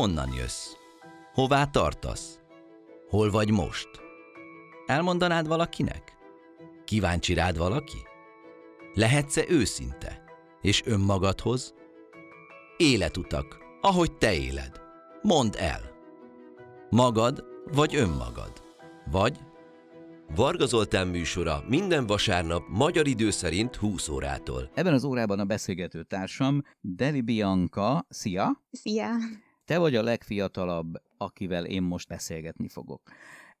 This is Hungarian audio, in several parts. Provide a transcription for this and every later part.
Honnan jössz? Hová tartasz? Hol vagy most? Elmondanád valakinek? Kíváncsi rád valaki? Lehetsz-e őszinte? És önmagadhoz? Életutak, ahogy te éled. Mondd el. Magad vagy önmagad? Vagy Varga Zoltán műsora minden vasárnap magyar idő szerint 20 órától. Ebben az órában a beszélgető társam Deli Bianca. Szia! Szia! Te vagy a legfiatalabb, akivel én most beszélgetni fogok.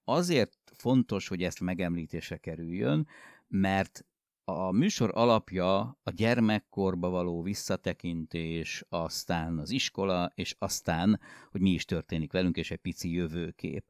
Azért fontos, hogy ezt megemlítése kerüljön, mert a műsor alapja a gyermekkorba való visszatekintés, aztán az iskola, és aztán, hogy mi is történik velünk, és egy pici jövőkép.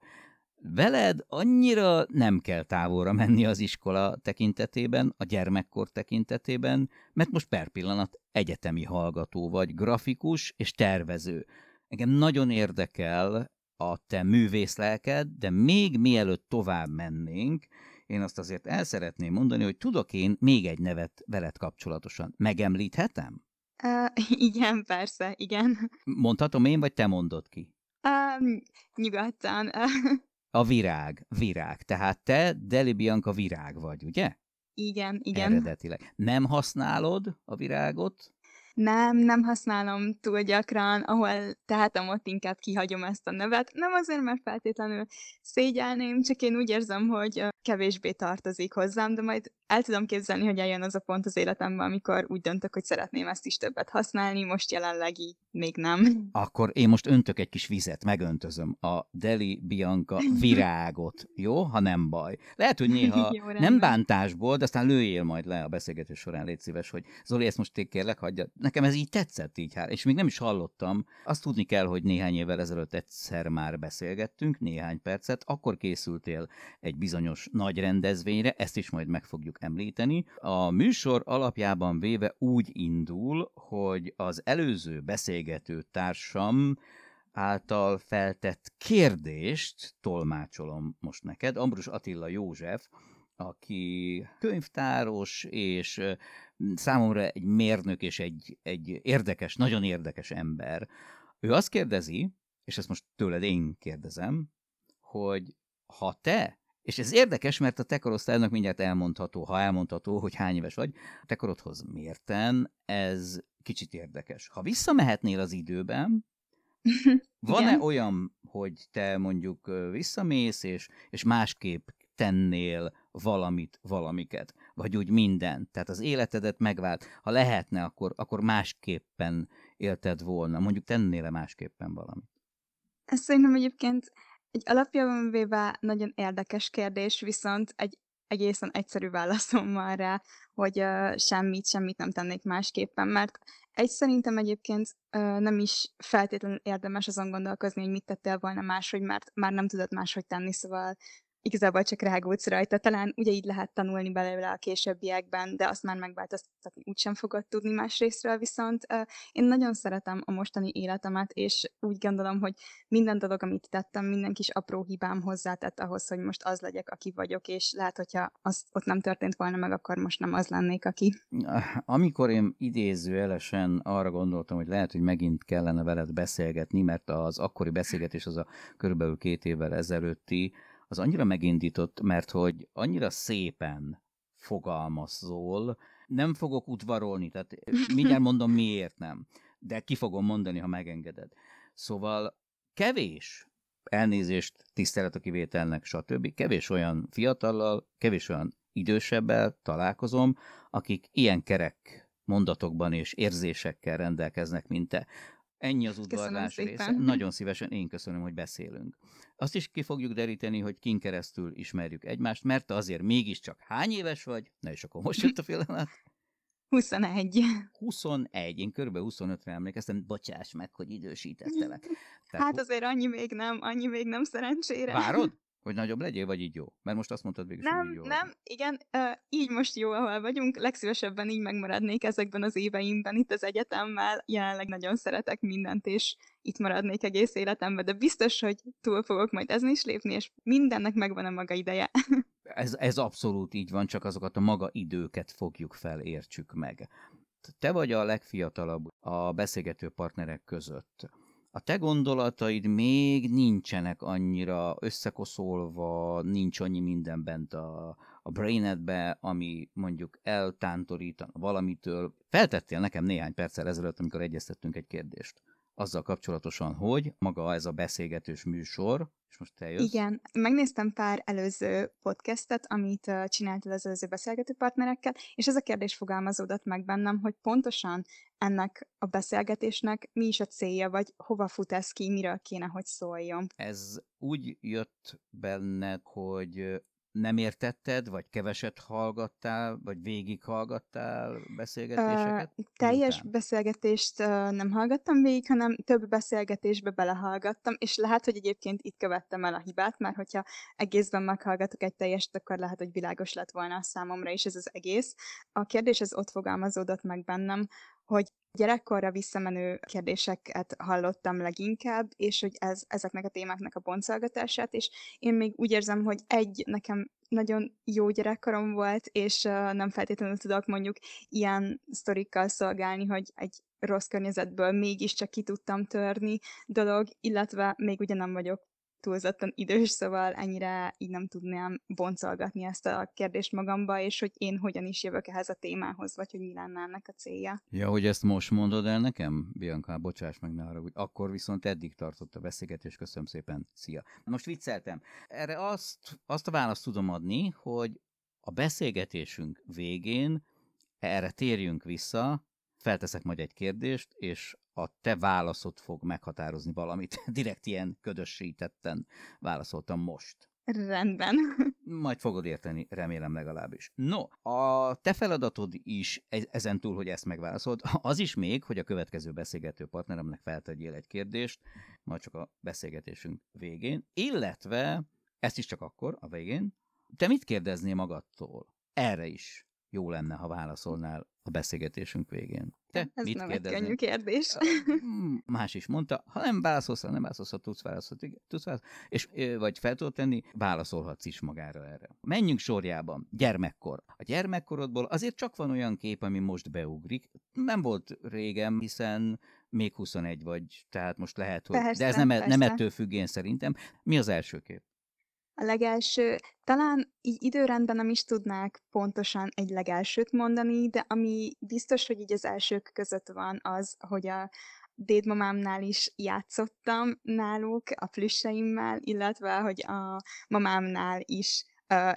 Veled annyira nem kell távolra menni az iskola tekintetében, a gyermekkor tekintetében, mert most per pillanat egyetemi hallgató vagy, grafikus és tervező. Engem nagyon érdekel a te művész lelked, de még mielőtt tovább mennénk, én azt azért el szeretném mondani, hogy tudok én még egy nevet veled kapcsolatosan. Megemlíthetem? Uh, igen, persze, igen. Mondhatom én, vagy te mondod ki? Uh, nyugodtan. A virág, virág. Tehát te Deli Bianca virág vagy, ugye? Igen, igen. Eredetileg. Nem használod a virágot? Nem, nem használom túl gyakran, ahol tehetem, ott inkább kihagyom ezt a nevet. Nem azért, mert feltétlenül szégyelném, csak én úgy érzem, hogy kevésbé tartozik hozzám, de majd el tudom képzelni, hogy eljön az a pont az életemben, amikor úgy döntök, hogy szeretném ezt is többet használni, most jelenleg így még nem. Akkor én most öntök egy kis vizet, megöntözöm a Deli Bianca virágot, jó? Ha nem baj. Lehet, hogy néha Jó, nem rendben. bántásból, de aztán lőjél majd le a beszélgetés során, légy szíves, hogy Zoli, ezt most kérlek, hagyja. Nekem ez így tetszett így, hát, és még nem is hallottam. Azt tudni kell, hogy néhány évvel ezelőtt egyszer már beszélgettünk, néhány percet, akkor készültél egy bizonyos nagy rendezvényre, ezt is majd meg fogjuk említeni. A műsor alapjában véve úgy indul, hogy az előző beszélgető társam által feltett kérdést tolmácsolom most neked. Ambrus Attila József, aki könyvtáros, és számomra egy mérnök és egy, egy érdekes, nagyon érdekes ember. Ő azt kérdezi, és ezt most tőled én kérdezem, hogy ha te és ez érdekes, mert a te korosztálynak mindjárt elmondható, ha elmondható, hogy hány éves vagy, a te korodhoz mérten ez kicsit érdekes. Ha visszamehetnél az időben, van-e olyan, hogy te mondjuk visszamész, és, és másképp tennél valamit, valamiket, vagy úgy mindent, tehát az életedet megvált. Ha lehetne, akkor, akkor másképpen élted volna, mondjuk tennél-e másképpen valamit? Ez szerintem egyébként egy alapjában véve nagyon érdekes kérdés, viszont egy egészen egyszerű válaszom van rá, hogy uh, semmit, semmit nem tennék másképpen, mert egy szerintem egyébként uh, nem is feltétlenül érdemes azon gondolkozni, hogy mit tettél volna máshogy, mert már nem tudod máshogy tenni, szóval igazából csak rágódsz rajta. Talán ugye így lehet tanulni belőle a későbbiekben, de azt már megváltoztatni úgysem fogod tudni másrésztről, viszont én nagyon szeretem a mostani életemet, és úgy gondolom, hogy minden dolog, amit tettem, minden kis apró hibám hozzátett ahhoz, hogy most az legyek, aki vagyok, és lehet, hogyha az ott nem történt volna meg, akkor most nem az lennék, aki. Amikor én idézőjelesen arra gondoltam, hogy lehet, hogy megint kellene veled beszélgetni, mert az akkori beszélgetés az a körülbelül két évvel ezelőtti, az annyira megindított, mert hogy annyira szépen fogalmazol, nem fogok udvarolni, tehát mindjárt mondom miért nem, de ki fogom mondani, ha megengeded. Szóval kevés elnézést, tisztelet a kivételnek, stb. Kevés olyan fiatallal, kevés olyan idősebbel találkozom, akik ilyen kerek mondatokban és érzésekkel rendelkeznek, mint te. Ennyi az udvarlás része. Nagyon szívesen én köszönöm, hogy beszélünk. Azt is ki fogjuk deríteni, hogy kin keresztül ismerjük egymást, mert te azért mégiscsak hány éves vagy? Na és akkor most jött a pillanat. 21. 21, én körülbelül 25-re emlékeztem, bocsáss meg, hogy idősítettelek. Tehát Hát azért annyi még nem, annyi még nem szerencsére. Várod? Hogy nagyobb legyél, vagy így jó? Mert most azt mondtad végül, hogy Nem, így jó. nem, igen, uh, így most jó, ahol vagyunk, legszívesebben így megmaradnék ezekben az éveimben itt az egyetemmel, jelenleg nagyon szeretek mindent, és itt maradnék egész életemben, de biztos, hogy túl fogok majd ezen is lépni, és mindennek megvan a maga ideje. Ez, ez abszolút így van, csak azokat a maga időket fogjuk fel, értsük meg. Te vagy a legfiatalabb a beszélgető partnerek között. A te gondolataid még nincsenek annyira összekoszolva, nincs annyi minden bent a, a brainedbe, ami mondjuk eltántorítana valamitől. Feltettél nekem néhány perccel ezelőtt, amikor egyeztettünk egy kérdést azzal kapcsolatosan, hogy maga ez a beszélgetős műsor, és most te jössz. Igen, megnéztem pár előző podcastet, amit csináltál az előző beszélgető partnerekkel, és ez a kérdés fogalmazódott meg bennem, hogy pontosan ennek a beszélgetésnek mi is a célja, vagy hova fut ez ki, miről kéne, hogy szóljon. Ez úgy jött benned, hogy nem értetted, vagy keveset hallgattál, vagy végighallgattál beszélgetéseket? Uh, teljes Miután? beszélgetést uh, nem hallgattam végig, hanem több beszélgetésbe belehallgattam, és lehet, hogy egyébként itt követtem el a hibát, mert hogyha egészben meghallgatok egy teljeset, akkor lehet, hogy világos lett volna a számomra is ez az egész. A kérdés ez ott fogalmazódott meg bennem, hogy gyerekkorra visszamenő kérdéseket hallottam leginkább, és hogy ez, ezeknek a témáknak a boncolgatását, és én még úgy érzem, hogy egy, nekem nagyon jó gyerekkorom volt, és uh, nem feltétlenül tudok mondjuk ilyen sztorikkal szolgálni, hogy egy rossz környezetből mégiscsak ki tudtam törni dolog, illetve még ugye nem vagyok túlzottan idős, szóval ennyire így nem tudnám boncolgatni ezt a kérdést magamba, és hogy én hogyan is jövök ehhez a témához, vagy hogy mi lenne ennek a célja. Ja, hogy ezt most mondod el nekem? Bianca, bocsáss meg, ne arra, hogy akkor viszont eddig tartott a beszélgetés, köszönöm szépen, szia. Most vicceltem. Erre azt, azt a választ tudom adni, hogy a beszélgetésünk végén erre térjünk vissza, felteszek majd egy kérdést, és a te válaszod fog meghatározni valamit. Direkt ilyen ködösítetten válaszoltam most. Rendben. Majd fogod érteni, remélem legalábbis. No, a te feladatod is e- ezen túl, hogy ezt megválaszold, az is még, hogy a következő beszélgető partneremnek feltegyél egy kérdést, majd csak a beszélgetésünk végén, illetve ezt is csak akkor, a végén, te mit kérdeznél magadtól? Erre is jó lenne, ha válaszolnál a beszélgetésünk végén. Te Ez mit nem kérdeznél? egy könnyű kérdés. Más is mondta, ha nem válaszolsz, ha nem válaszolsz, ha tudsz válaszolni, tudsz válaszolni, és vagy fel tudod tenni, válaszolhatsz is magára erre. Menjünk sorjában. Gyermekkor. A gyermekkorodból azért csak van olyan kép, ami most beugrik. Nem volt régen, hiszen még 21 vagy, tehát most lehet, hogy... Persze, de ez nem, nem persze. ettől függén szerintem. Mi az első kép? A legelső, talán így időrendben nem is tudnák pontosan egy legelsőt mondani, de ami biztos, hogy így az elsők között van az, hogy a dédmamámnál is játszottam náluk a plüsseimmel, illetve hogy a mamámnál is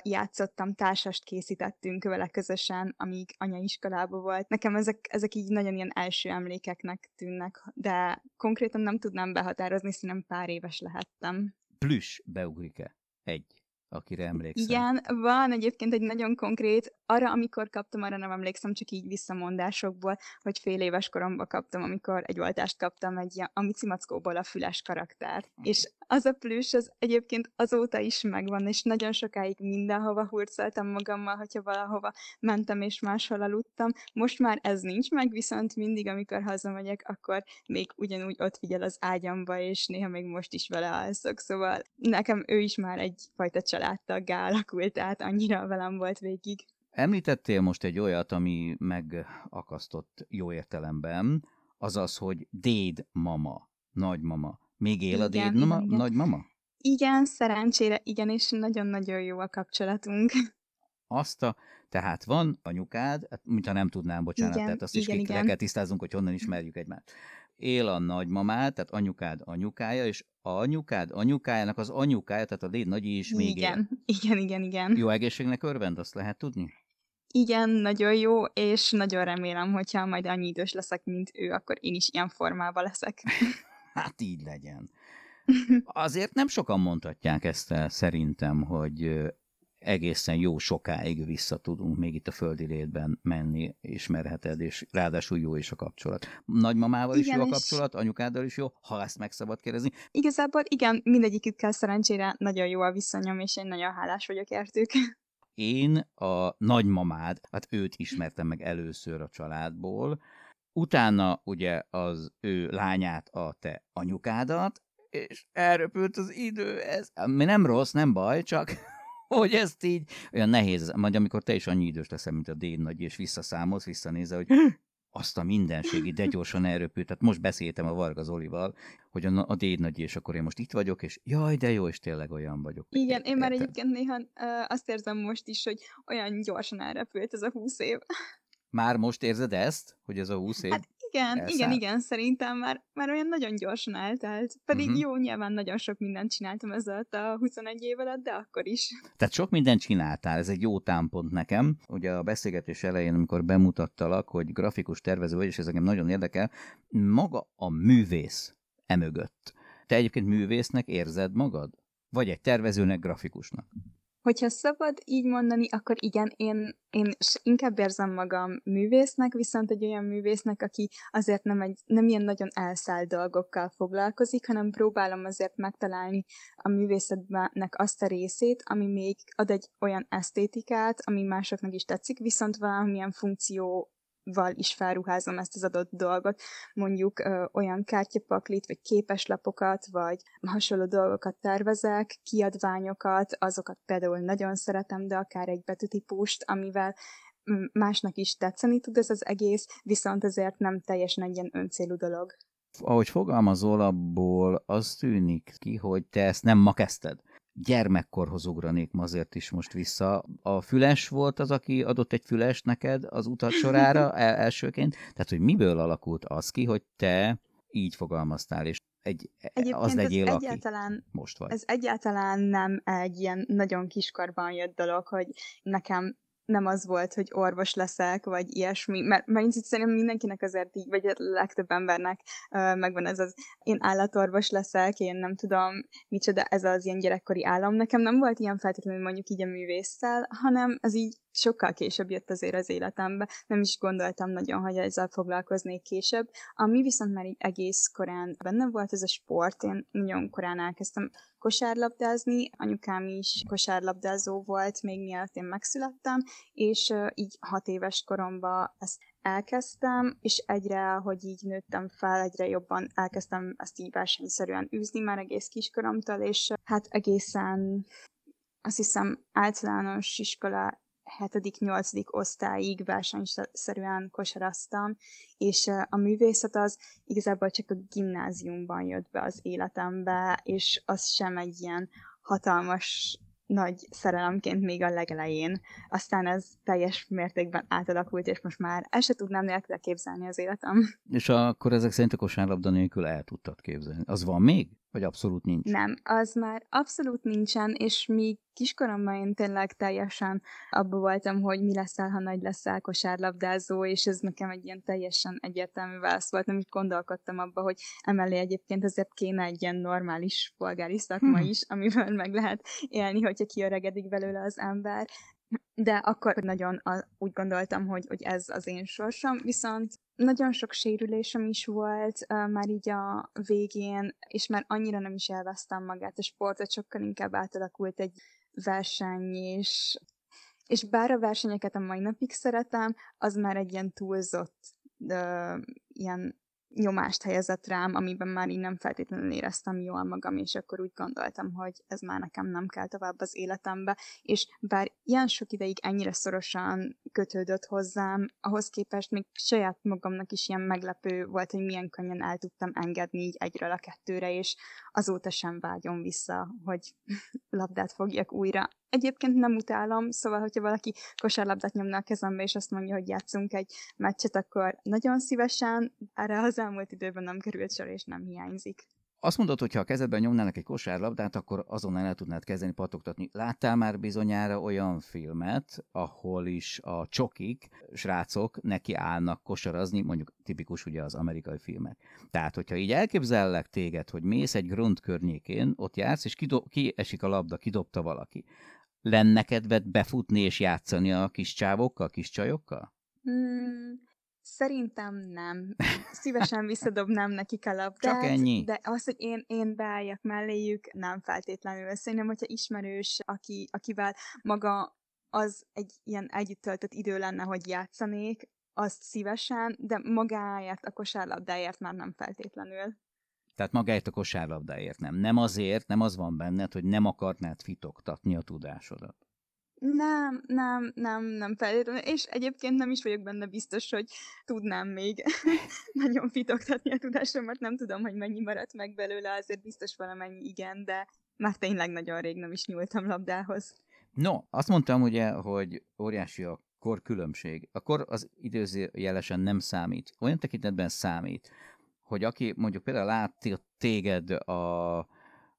játszottam, társast készítettünk vele közösen, amíg anyaiskolába volt. Nekem ezek, ezek így nagyon ilyen első emlékeknek tűnnek, de konkrétan nem tudnám behatározni, hiszen pár éves lehettem. Plüss beugrik-e? Egy, akire emlékszem. Igen, van egyébként egy nagyon konkrét, arra, amikor kaptam, arra nem emlékszem, csak így visszamondásokból, hogy fél éves koromban kaptam, amikor egy oltást kaptam egy ilyen amicimackóból a füles karaktert. És az a plüss, az egyébként azóta is megvan, és nagyon sokáig mindenhova hurcoltam magammal, hogyha valahova mentem és máshol aludtam. Most már ez nincs meg, viszont mindig, amikor hazamegyek, akkor még ugyanúgy ott figyel az ágyamba, és néha még most is vele alszok, szóval nekem ő is már egyfajta családtaggá alakult, tehát annyira velem volt végig. Említettél most egy olyat, ami megakasztott jó értelemben, azaz, hogy déd mama, nagymama. Még él a Igen, déd mama, igen, nagymama? Igen, szerencsére igen, és nagyon-nagyon jó a kapcsolatunk. Azt a, tehát van anyukád, hát, mintha nem tudnám, bocsánat, Igen, tehát azt is igen, ki le kell tisztázunk, hogy honnan ismerjük egymást. Él a nagymamád, tehát anyukád anyukája, és a anyukád anyukájának az anyukája, tehát a déd nagyi is még él. Igen, igen, igen, igen. Jó egészségnek örvend, azt lehet tudni? Igen, nagyon jó, és nagyon remélem, hogyha majd annyi idős leszek, mint ő, akkor én is ilyen formában leszek. Hát így legyen. Azért nem sokan mondhatják ezt el, szerintem, hogy egészen jó sokáig vissza tudunk még itt a földi létben menni, ismerheted, és ráadásul jó is a kapcsolat. Nagymamával is Igen, jó a kapcsolat, anyukáddal is jó, ha ezt meg szabad kérdezni. Igazából igen, mindegyikükkel szerencsére nagyon jó a viszonyom, és én nagyon hálás vagyok értük. Én a nagymamád, hát őt ismertem meg először a családból, utána ugye az ő lányát, a te anyukádat, és elröpült az idő, ez ami nem rossz, nem baj, csak hogy ezt így olyan nehéz, majd amikor te is annyi idős leszel, mint a déd nagy, és visszaszámolsz, visszanézel, hogy azt a mindenségi, de gyorsan elröpült. Tehát most beszéltem a Varga Zolival, hogy a, a déd nagy, és akkor én most itt vagyok, és jaj, de jó, és tényleg olyan vagyok. Igen, én már egyébként néha azt érzem most is, hogy olyan gyorsan elrepült ez a húsz év. Már most érzed ezt, hogy ez a húsz év? Hát igen, elszállt? igen, igen, szerintem már, már olyan nagyon gyorsan eltelt. Pedig uh-huh. jó, nyilván nagyon sok mindent csináltam ez alatt a 21 év alatt, de akkor is. Tehát sok mindent csináltál, ez egy jó támpont nekem. Ugye a beszélgetés elején, amikor bemutattalak, hogy grafikus tervező vagy, és ez engem nagyon érdekel, maga a művész emögött. Te egyébként művésznek érzed magad? Vagy egy tervezőnek, grafikusnak? Hogyha szabad így mondani, akkor igen, én, én inkább érzem magam művésznek, viszont egy olyan művésznek, aki azért nem, egy, nem ilyen nagyon elszállt dolgokkal foglalkozik, hanem próbálom azért megtalálni a művészetnek azt a részét, ami még ad egy olyan esztétikát, ami másoknak is tetszik, viszont valamilyen funkció val is felruházom ezt az adott dolgot, mondjuk ö, olyan kártyapaklit, vagy képeslapokat, vagy hasonló dolgokat tervezek, kiadványokat, azokat például nagyon szeretem, de akár egy betűtípust, amivel mm, másnak is tetszeni tud ez az egész, viszont ezért nem teljesen egy ilyen öncélú dolog. Ahogy fogalmazol, abból az tűnik ki, hogy te ezt nem ma kezdted. Gyermekkorhoz ugranék azért is most vissza. A füles volt az, aki adott egy füles neked az utat sorára el- elsőként. Tehát, hogy miből alakult az ki, hogy te így fogalmaztál, és egy, Egyébként az legyél, ez aki egyáltalán most vagy. Ez egyáltalán nem egy ilyen nagyon kiskorban jött dolog, hogy nekem nem az volt, hogy orvos leszek, vagy ilyesmi, mert, így szerintem mindenkinek azért így, vagy a legtöbb embernek uh, megvan ez az, én állatorvos leszek, én nem tudom, micsoda, ez az ilyen gyerekkori állam. Nekem nem volt ilyen feltétlenül mondjuk így a művésszel, hanem ez így sokkal később jött azért az életembe. Nem is gondoltam nagyon, hogy ezzel foglalkoznék később. Ami viszont már így egész korán benne volt, ez a sport. Én nagyon korán elkezdtem kosárlabdázni, anyukám is kosárlabdázó volt, még mielőtt én megszülettem, és így hat éves koromban ezt elkezdtem, és egyre, hogy így nőttem fel, egyre jobban elkezdtem ezt így versenyszerűen űzni már egész kiskoromtól, és hát egészen azt hiszem általános iskola 7.-8. osztályig versenyszerűen kosaraztam, és a művészet az igazából csak a gimnáziumban jött be az életembe, és az sem egy ilyen hatalmas nagy szerelemként még a legelején. Aztán ez teljes mértékben átalakult, és most már el se tudnám nélkül képzelni az életem. És akkor ezek szerint a kosárlabda nélkül el tudtad képzelni. Az van még? Vagy abszolút nincs? Nem, az már abszolút nincsen, és míg kiskoromban én tényleg teljesen abban voltam, hogy mi leszel, ha nagy leszel kosárlabdázó, és ez nekem egy ilyen teljesen egyértelmű válasz volt, nem gondolkodtam abba, hogy emellé egyébként azért kéne egy ilyen normális polgári szakma Hmm. is, amivel meg lehet élni, hogyha kiöregedik belőle az ember. De akkor nagyon úgy gondoltam, hogy, hogy ez az én sorsom, viszont nagyon sok sérülésem is volt uh, már így a végén, és már annyira nem is elvesztem magát a sportot, sokkal inkább átalakult egy verseny, és, és bár a versenyeket a mai napig szeretem, az már egy ilyen túlzott uh, ilyen nyomást helyezett rám, amiben már így nem feltétlenül éreztem jól magam, és akkor úgy gondoltam, hogy ez már nekem nem kell tovább az életembe, és bár ilyen sok ideig ennyire szorosan kötődött hozzám, ahhoz képest még saját magamnak is ilyen meglepő volt, hogy milyen könnyen el tudtam engedni így egyről a kettőre, és azóta sem vágyom vissza, hogy labdát fogjak újra. Egyébként nem utálom, szóval, hogyha valaki kosárlabdát nyomna a kezembe, és azt mondja, hogy játszunk egy meccset, akkor nagyon szívesen, erre az elmúlt időben nem került sor, és nem hiányzik. Azt mondod, hogy ha a kezedben nyomnának egy kosárlabdát, akkor azonnal el tudnád kezdeni patogtatni. Láttál már bizonyára olyan filmet, ahol is a csokik, srácok neki állnak kosarazni, mondjuk tipikus ugye az amerikai filmek. Tehát, hogyha így elképzellek téged, hogy mész egy grund környékén, ott jársz, és kido- kiesik a labda, kidobta valaki. Lenne kedved befutni és játszani a kis csávokkal, kis csajokkal? Hmm, szerintem nem. Szívesen visszadobnám nekik a labdát. Csak ennyi? De az, hogy én, én beálljak melléjük, nem feltétlenül. Szerintem, hogyha ismerős, aki, akivel maga az egy ilyen együtt töltött idő lenne, hogy játszanék, azt szívesen, de magáért, a kosárlabdáért már nem feltétlenül. Tehát magáért a kosárlabdáért nem. Nem azért, nem az van benned, hogy nem akarnád fitoktatni a tudásodat. Nem, nem, nem, nem feltétlenül, és egyébként nem is vagyok benne biztos, hogy tudnám még nagyon fitoktatni a tudásomat, nem tudom, hogy mennyi maradt meg belőle, azért biztos valamennyi igen, de már tényleg nagyon rég nem is nyúltam labdához. No, azt mondtam ugye, hogy óriási a kor különbség. A kor az időzőjelesen nem számít. Olyan tekintetben számít, hogy aki mondjuk például látta téged a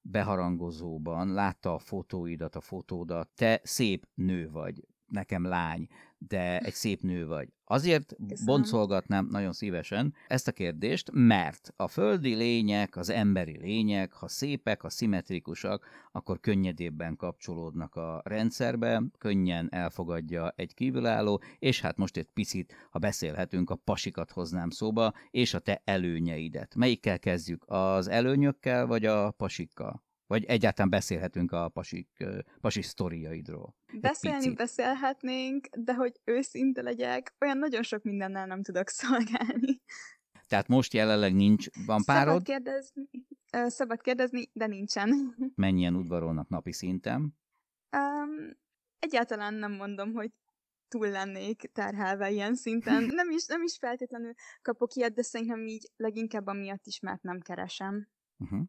beharangozóban, látta a fotóidat, a fotódat, te szép nő vagy, nekem lány, de egy szép nő vagy. Azért Köszönöm. boncolgatnám nagyon szívesen ezt a kérdést, mert a földi lények, az emberi lények, ha szépek, ha szimmetrikusak, akkor könnyedébben kapcsolódnak a rendszerbe, könnyen elfogadja egy kívülálló, és hát most egy picit, ha beszélhetünk, a pasikat hoznám szóba, és a te előnyeidet. Melyikkel kezdjük? Az előnyökkel, vagy a pasikkal? Vagy egyáltalán beszélhetünk a pasik, pasi sztoriaidról? Beszélni beszélhetnénk, de hogy őszinte legyek, olyan nagyon sok mindennel nem tudok szolgálni. Tehát most jelenleg nincs, van Szabad párod? kérdezni, ö, szabad kérdezni, de nincsen. Mennyien udvarolnak napi szinten? Um, egyáltalán nem mondom, hogy túl lennék terhelve ilyen szinten. Nem is, nem is feltétlenül kapok ilyet, de szerintem így leginkább amiatt is, mert nem keresem. Uh-huh.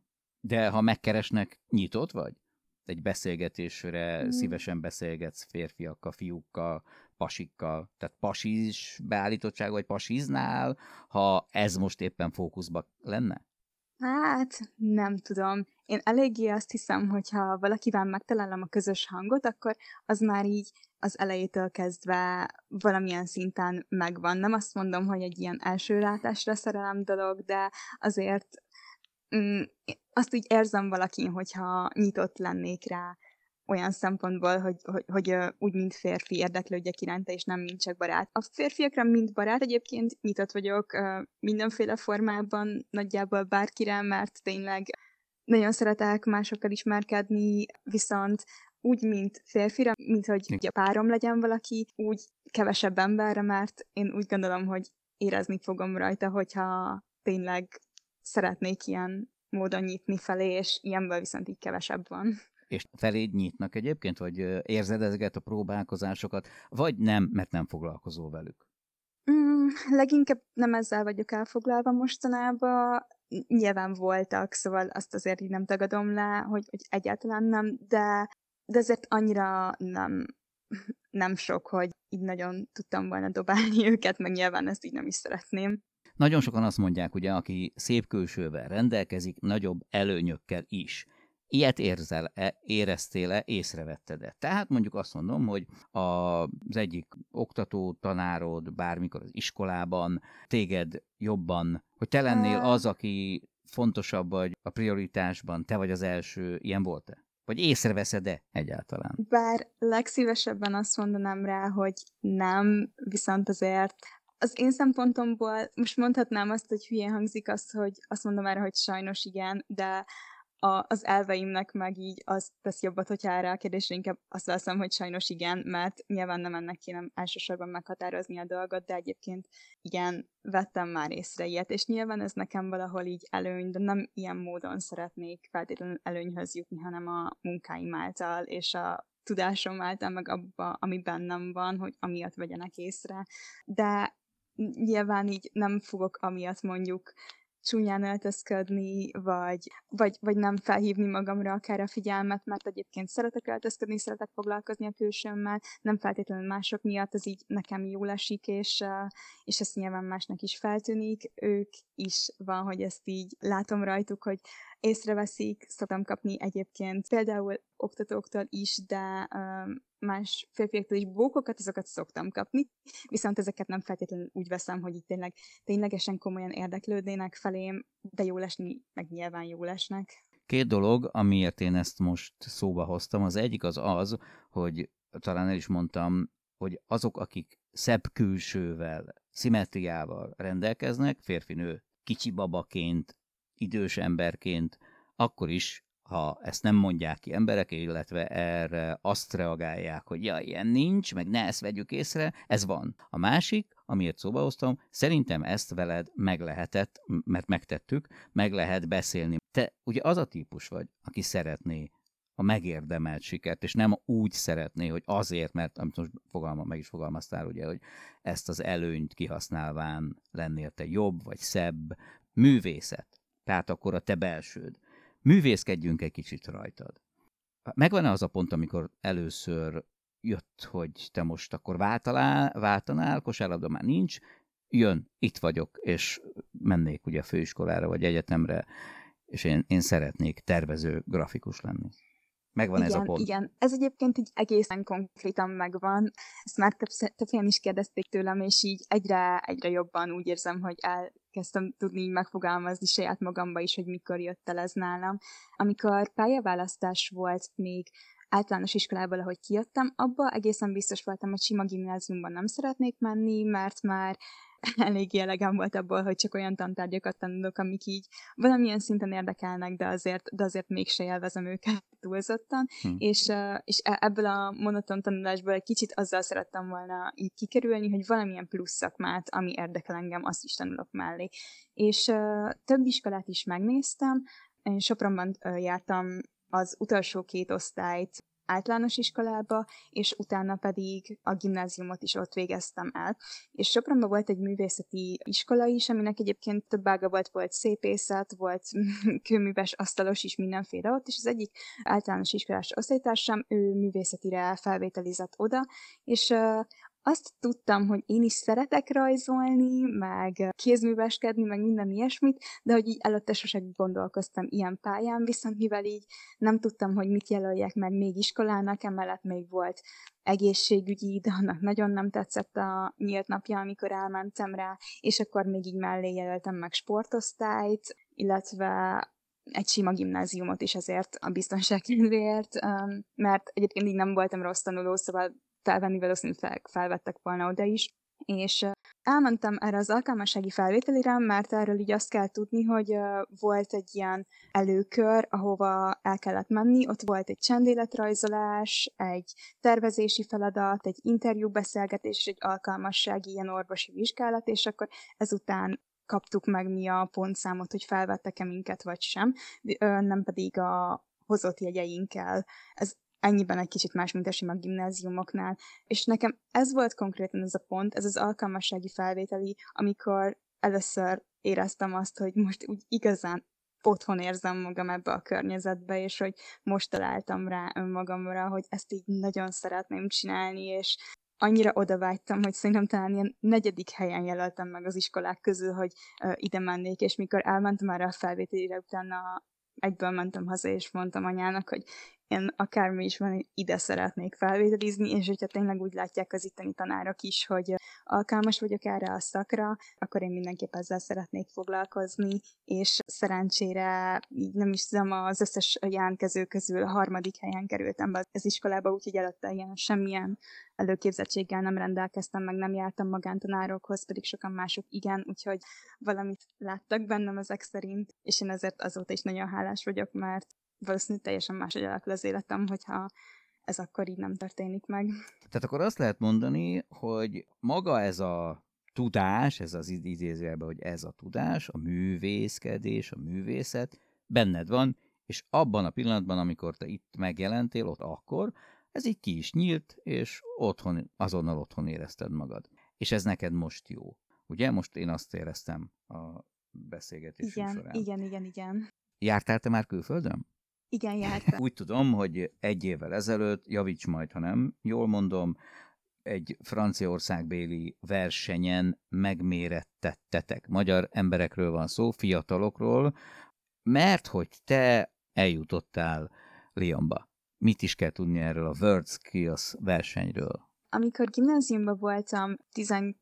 De ha megkeresnek, nyitott vagy? Egy beszélgetésre Mm. szívesen beszélgetsz férfiakkal, fiúkkal, pasikkal. Tehát pasis beállítottság, vagy pasiznál, ha ez most éppen fókuszba lenne? Hát, nem tudom. Én eléggé azt hiszem, hogy ha valakivel megtalálom a közös hangot, akkor az már így az elejétől kezdve valamilyen szinten megvan. Nem azt mondom, hogy egy ilyen első látásra szerelem dolog, de azért mm, azt úgy érzem valakin, hogyha nyitott lennék rá olyan szempontból, hogy, hogy, hogy úgy, mint férfi érdeklődjek iránta, és nem mint csak barát. A férfiakra, mint barát egyébként nyitott vagyok mindenféle formában, nagyjából bárkire, mert tényleg nagyon szeretek másokkal ismerkedni, viszont úgy, mint férfira, mint hogy ugye párom legyen valaki, úgy kevesebb emberre, mert én úgy gondolom, hogy érezni fogom rajta, hogyha tényleg szeretnék ilyen módon nyitni felé, és ilyenből viszont így kevesebb van. És feléd nyitnak egyébként, vagy érzed ezeket a próbálkozásokat, vagy nem, mert nem foglalkozol velük? Mm, leginkább nem ezzel vagyok elfoglalva mostanában. Nyilván voltak, szóval azt azért így nem tagadom le, hogy, hogy egyáltalán nem, de, de azért annyira nem, nem sok, hogy így nagyon tudtam volna dobálni őket, meg nyilván ezt így nem is szeretném. Nagyon sokan azt mondják, ugye, aki szép külsővel rendelkezik, nagyobb előnyökkel is. Ilyet érzel-e, éreztél-e, észrevetted-e? Tehát mondjuk azt mondom, hogy az egyik oktató, tanárod bármikor az iskolában téged jobban, hogy te lennél az, aki fontosabb vagy a prioritásban, te vagy az első, ilyen volt-e? Vagy észreveszed-e egyáltalán? Bár legszívesebben azt mondanám rá, hogy nem, viszont azért az én szempontomból most mondhatnám azt, hogy hülyén hangzik azt, hogy azt mondom erre, hogy sajnos igen, de a, az elveimnek meg így az tesz jobbat, hogyha erre a kérdésre inkább azt veszem, hogy sajnos igen, mert nyilván nem ennek kéne elsősorban meghatározni a dolgot, de egyébként igen, vettem már észre ilyet, és nyilván ez nekem valahol így előny, de nem ilyen módon szeretnék feltétlenül előnyhöz jutni, hanem a munkáim által, és a tudásom által, meg abba, ami bennem van, hogy amiatt vegyenek észre. De nyilván így nem fogok amiatt mondjuk csúnyán öltözködni, vagy, vagy, vagy nem felhívni magamra akár a figyelmet, mert egyébként szeretek öltözködni, szeretek foglalkozni a külsőmmel, nem feltétlenül mások miatt, ez így nekem jól esik, és, és ezt nyilván másnak is feltűnik. Ők is van, hogy ezt így látom rajtuk, hogy észreveszik, szoktam kapni egyébként például oktatóktól is, de um, más férfiaktól is bókokat, azokat szoktam kapni, viszont ezeket nem feltétlenül úgy veszem, hogy itt tényleg ténylegesen komolyan érdeklődnének felém, de jól esni, meg nyilván jól esnek. Két dolog, amiért én ezt most szóba hoztam, az egyik az az, hogy talán el is mondtam, hogy azok, akik szebb külsővel, szimetriával rendelkeznek, férfinő, kicsi babaként, idős emberként, akkor is, ha ezt nem mondják ki emberek, illetve erre azt reagálják, hogy ja, ilyen nincs, meg ne ezt vegyük észre, ez van. A másik, amiért szóba hoztam, szerintem ezt veled meg lehetett, mert megtettük, meg lehet beszélni. Te ugye az a típus vagy, aki szeretné a megérdemelt sikert, és nem úgy szeretné, hogy azért, mert amit most fogalma, meg is fogalmaztál, ugye, hogy ezt az előnyt kihasználván lennél te jobb, vagy szebb, művészet. Tehát akkor a te belsőd. Művészkedjünk egy kicsit rajtad. Megvan-e az a pont, amikor először jött, hogy te most akkor váltalál, váltanál, kosárlabda már nincs, jön, itt vagyok, és mennék ugye a főiskolára vagy egyetemre, és én, én szeretnék tervező grafikus lenni. Megvan igen, ez a pont. Igen, ez egyébként így egészen konkrétan megvan. Ezt már több, több is kérdezték tőlem, és így egyre, egyre jobban úgy érzem, hogy elkezdtem tudni így megfogalmazni saját magamba is, hogy mikor jött el ez nálam. Amikor pályaválasztás volt még általános iskolából, ahogy kijöttem, abba egészen biztos voltam, hogy sima gimnáziumban nem szeretnék menni, mert már eléggé elegem volt abból, hogy csak olyan tantárgyakat tanulok, amik így valamilyen szinten érdekelnek, de azért, de azért mégse élvezem őket túlzottan, hm. és, és e, ebből a monoton tanulásból egy kicsit azzal szerettem volna így kikerülni, hogy valamilyen plusz szakmát, ami érdekel engem, azt is tanulok mellé. És több iskolát is megnéztem, én Sopronban jártam az utolsó két osztályt általános iskolába, és utána pedig a gimnáziumot is ott végeztem el. És Sopronban volt egy művészeti iskola is, aminek egyébként több ága volt, volt szépészet, volt kőműves, asztalos is mindenféle ott, és az egyik általános iskolás osztálytársam, ő művészetire felvételizett oda, és azt tudtam, hogy én is szeretek rajzolni, meg kézműveskedni, meg minden ilyesmit, de hogy így előtte sose gondolkoztam ilyen pályán, viszont mivel így nem tudtam, hogy mit jelöljek meg még iskolának, emellett még volt egészségügyi, de annak nagyon nem tetszett a nyílt napja, amikor elmentem rá, és akkor még így mellé jelöltem meg sportosztályt, illetve egy sima gimnáziumot is ezért a biztonság kedvéért, mert egyébként így nem voltam rossz tanuló, szóval felvenni, valószínűleg felvettek volna oda is. És elmentem erre az alkalmassági felvételire, mert erről így azt kell tudni, hogy volt egy ilyen előkör, ahova el kellett menni, ott volt egy csendéletrajzolás, egy tervezési feladat, egy interjúbeszélgetés és egy alkalmassági ilyen orvosi vizsgálat, és akkor ezután kaptuk meg mi a pontszámot, hogy felvettek-e minket vagy sem, nem pedig a hozott jegyeinkkel. Ez ennyiben egy kicsit más, mint a sima gimnáziumoknál. És nekem ez volt konkrétan ez a pont, ez az alkalmassági felvételi, amikor először éreztem azt, hogy most úgy igazán otthon érzem magam ebbe a környezetbe, és hogy most találtam rá önmagamra, hogy ezt így nagyon szeretném csinálni, és annyira odavágytam, hogy szerintem talán ilyen negyedik helyen jelöltem meg az iskolák közül, hogy uh, ide mennék, és mikor elmentem erre a felvételire, utána egyből mentem haza, és mondtam anyának, hogy én akármi is van, ide szeretnék felvételizni, és hogyha tényleg úgy látják az itteni tanárok is, hogy alkalmas vagyok erre a szakra, akkor én mindenképp ezzel szeretnék foglalkozni, és szerencsére így nem is tudom, az összes jelentkező közül a harmadik helyen kerültem be az iskolába, úgyhogy előtte ilyen semmilyen előképzettséggel nem rendelkeztem, meg nem jártam magántanárokhoz, pedig sokan mások igen, úgyhogy valamit láttak bennem ezek szerint, és én ezért azóta is nagyon hálás vagyok, mert valószínűleg teljesen máshogy alakul az életem, hogyha ez akkor így nem történik meg. Tehát akkor azt lehet mondani, hogy maga ez a tudás, ez az idézőjelben, hogy ez a tudás, a művészkedés, a művészet benned van, és abban a pillanatban, amikor te itt megjelentél, ott akkor, ez így ki is nyílt, és otthon, azonnal otthon érezted magad. És ez neked most jó. Ugye? Most én azt éreztem a beszélgetés igen, során. Igen, igen, igen. Jártál te már külföldön? Igen, jártam. Úgy tudom, hogy egy évvel ezelőtt, javíts majd, ha nem jól mondom, egy franciaországbéli versenyen megmérettettetek. Magyar emberekről van szó, fiatalokról, mert hogy te eljutottál Lyonba. Mit is kell tudni erről a World Skills versenyről? Amikor gimnáziumban voltam, 13.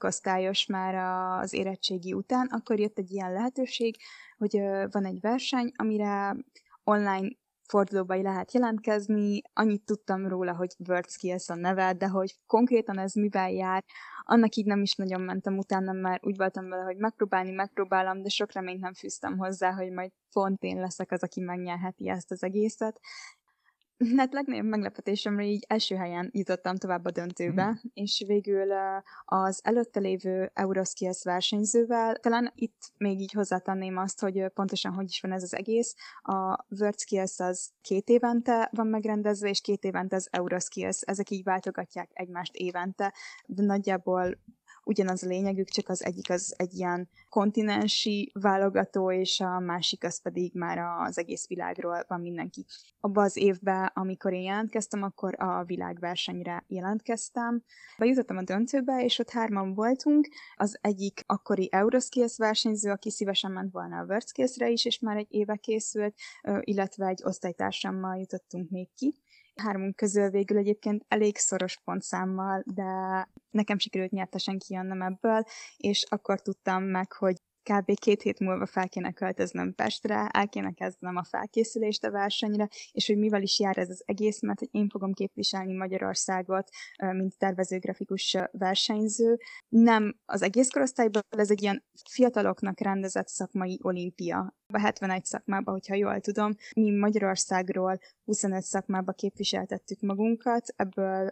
osztályos már az érettségi után, akkor jött egy ilyen lehetőség, hogy van egy verseny, amire online fordulóba lehet jelentkezni, annyit tudtam róla, hogy WordSkills a neve, de hogy konkrétan ez mivel jár, annak így nem is nagyon mentem utána, mert úgy voltam vele, hogy megpróbálni, megpróbálom, de sok reményt nem fűztem hozzá, hogy majd pont én leszek az, aki megnyerheti ezt az egészet. Hát legnagyobb meglepetésemre így első helyen jutottam tovább a döntőbe, Mhm. és végül az előtte lévő Euroskills versenyzővel, talán itt még így hozzátenném azt, hogy pontosan hogy is van ez az egész. A World Skills az két évente van megrendezve, és két évente az Euroskills. Ezek így váltogatják egymást évente, de nagyjából ugyanaz a lényegük, csak az egyik az egy ilyen kontinensi válogató, és a másik az pedig már az egész világról van mindenki. Abban az évben, amikor én jelentkeztem, akkor a világversenyre jelentkeztem. Bejutottam a döntőbe, és ott hárman voltunk. Az egyik akkori Euroskills versenyző, aki szívesen ment volna a World Skills-re is, és már egy éve készült, illetve egy osztálytársammal jutottunk még ki. Hármunk közül végül egyébként elég szoros pontszámmal, de nekem sikerült nyertesen kijönnöm ebből, és akkor tudtam meg, hogy kb. két hét múlva fel kéne költöznöm Pestre, el kéne kezdenem a felkészülést a versenyre, és hogy mivel is jár ez az egész, mert én fogom képviselni Magyarországot, mint tervezőgrafikus ö, versenyző. Nem az egész korosztályban, ez egy ilyen fiataloknak rendezett szakmai olimpia. A 71 szakmában, hogyha jól tudom, mi Magyarországról 25 szakmába képviseltettük magunkat, ebből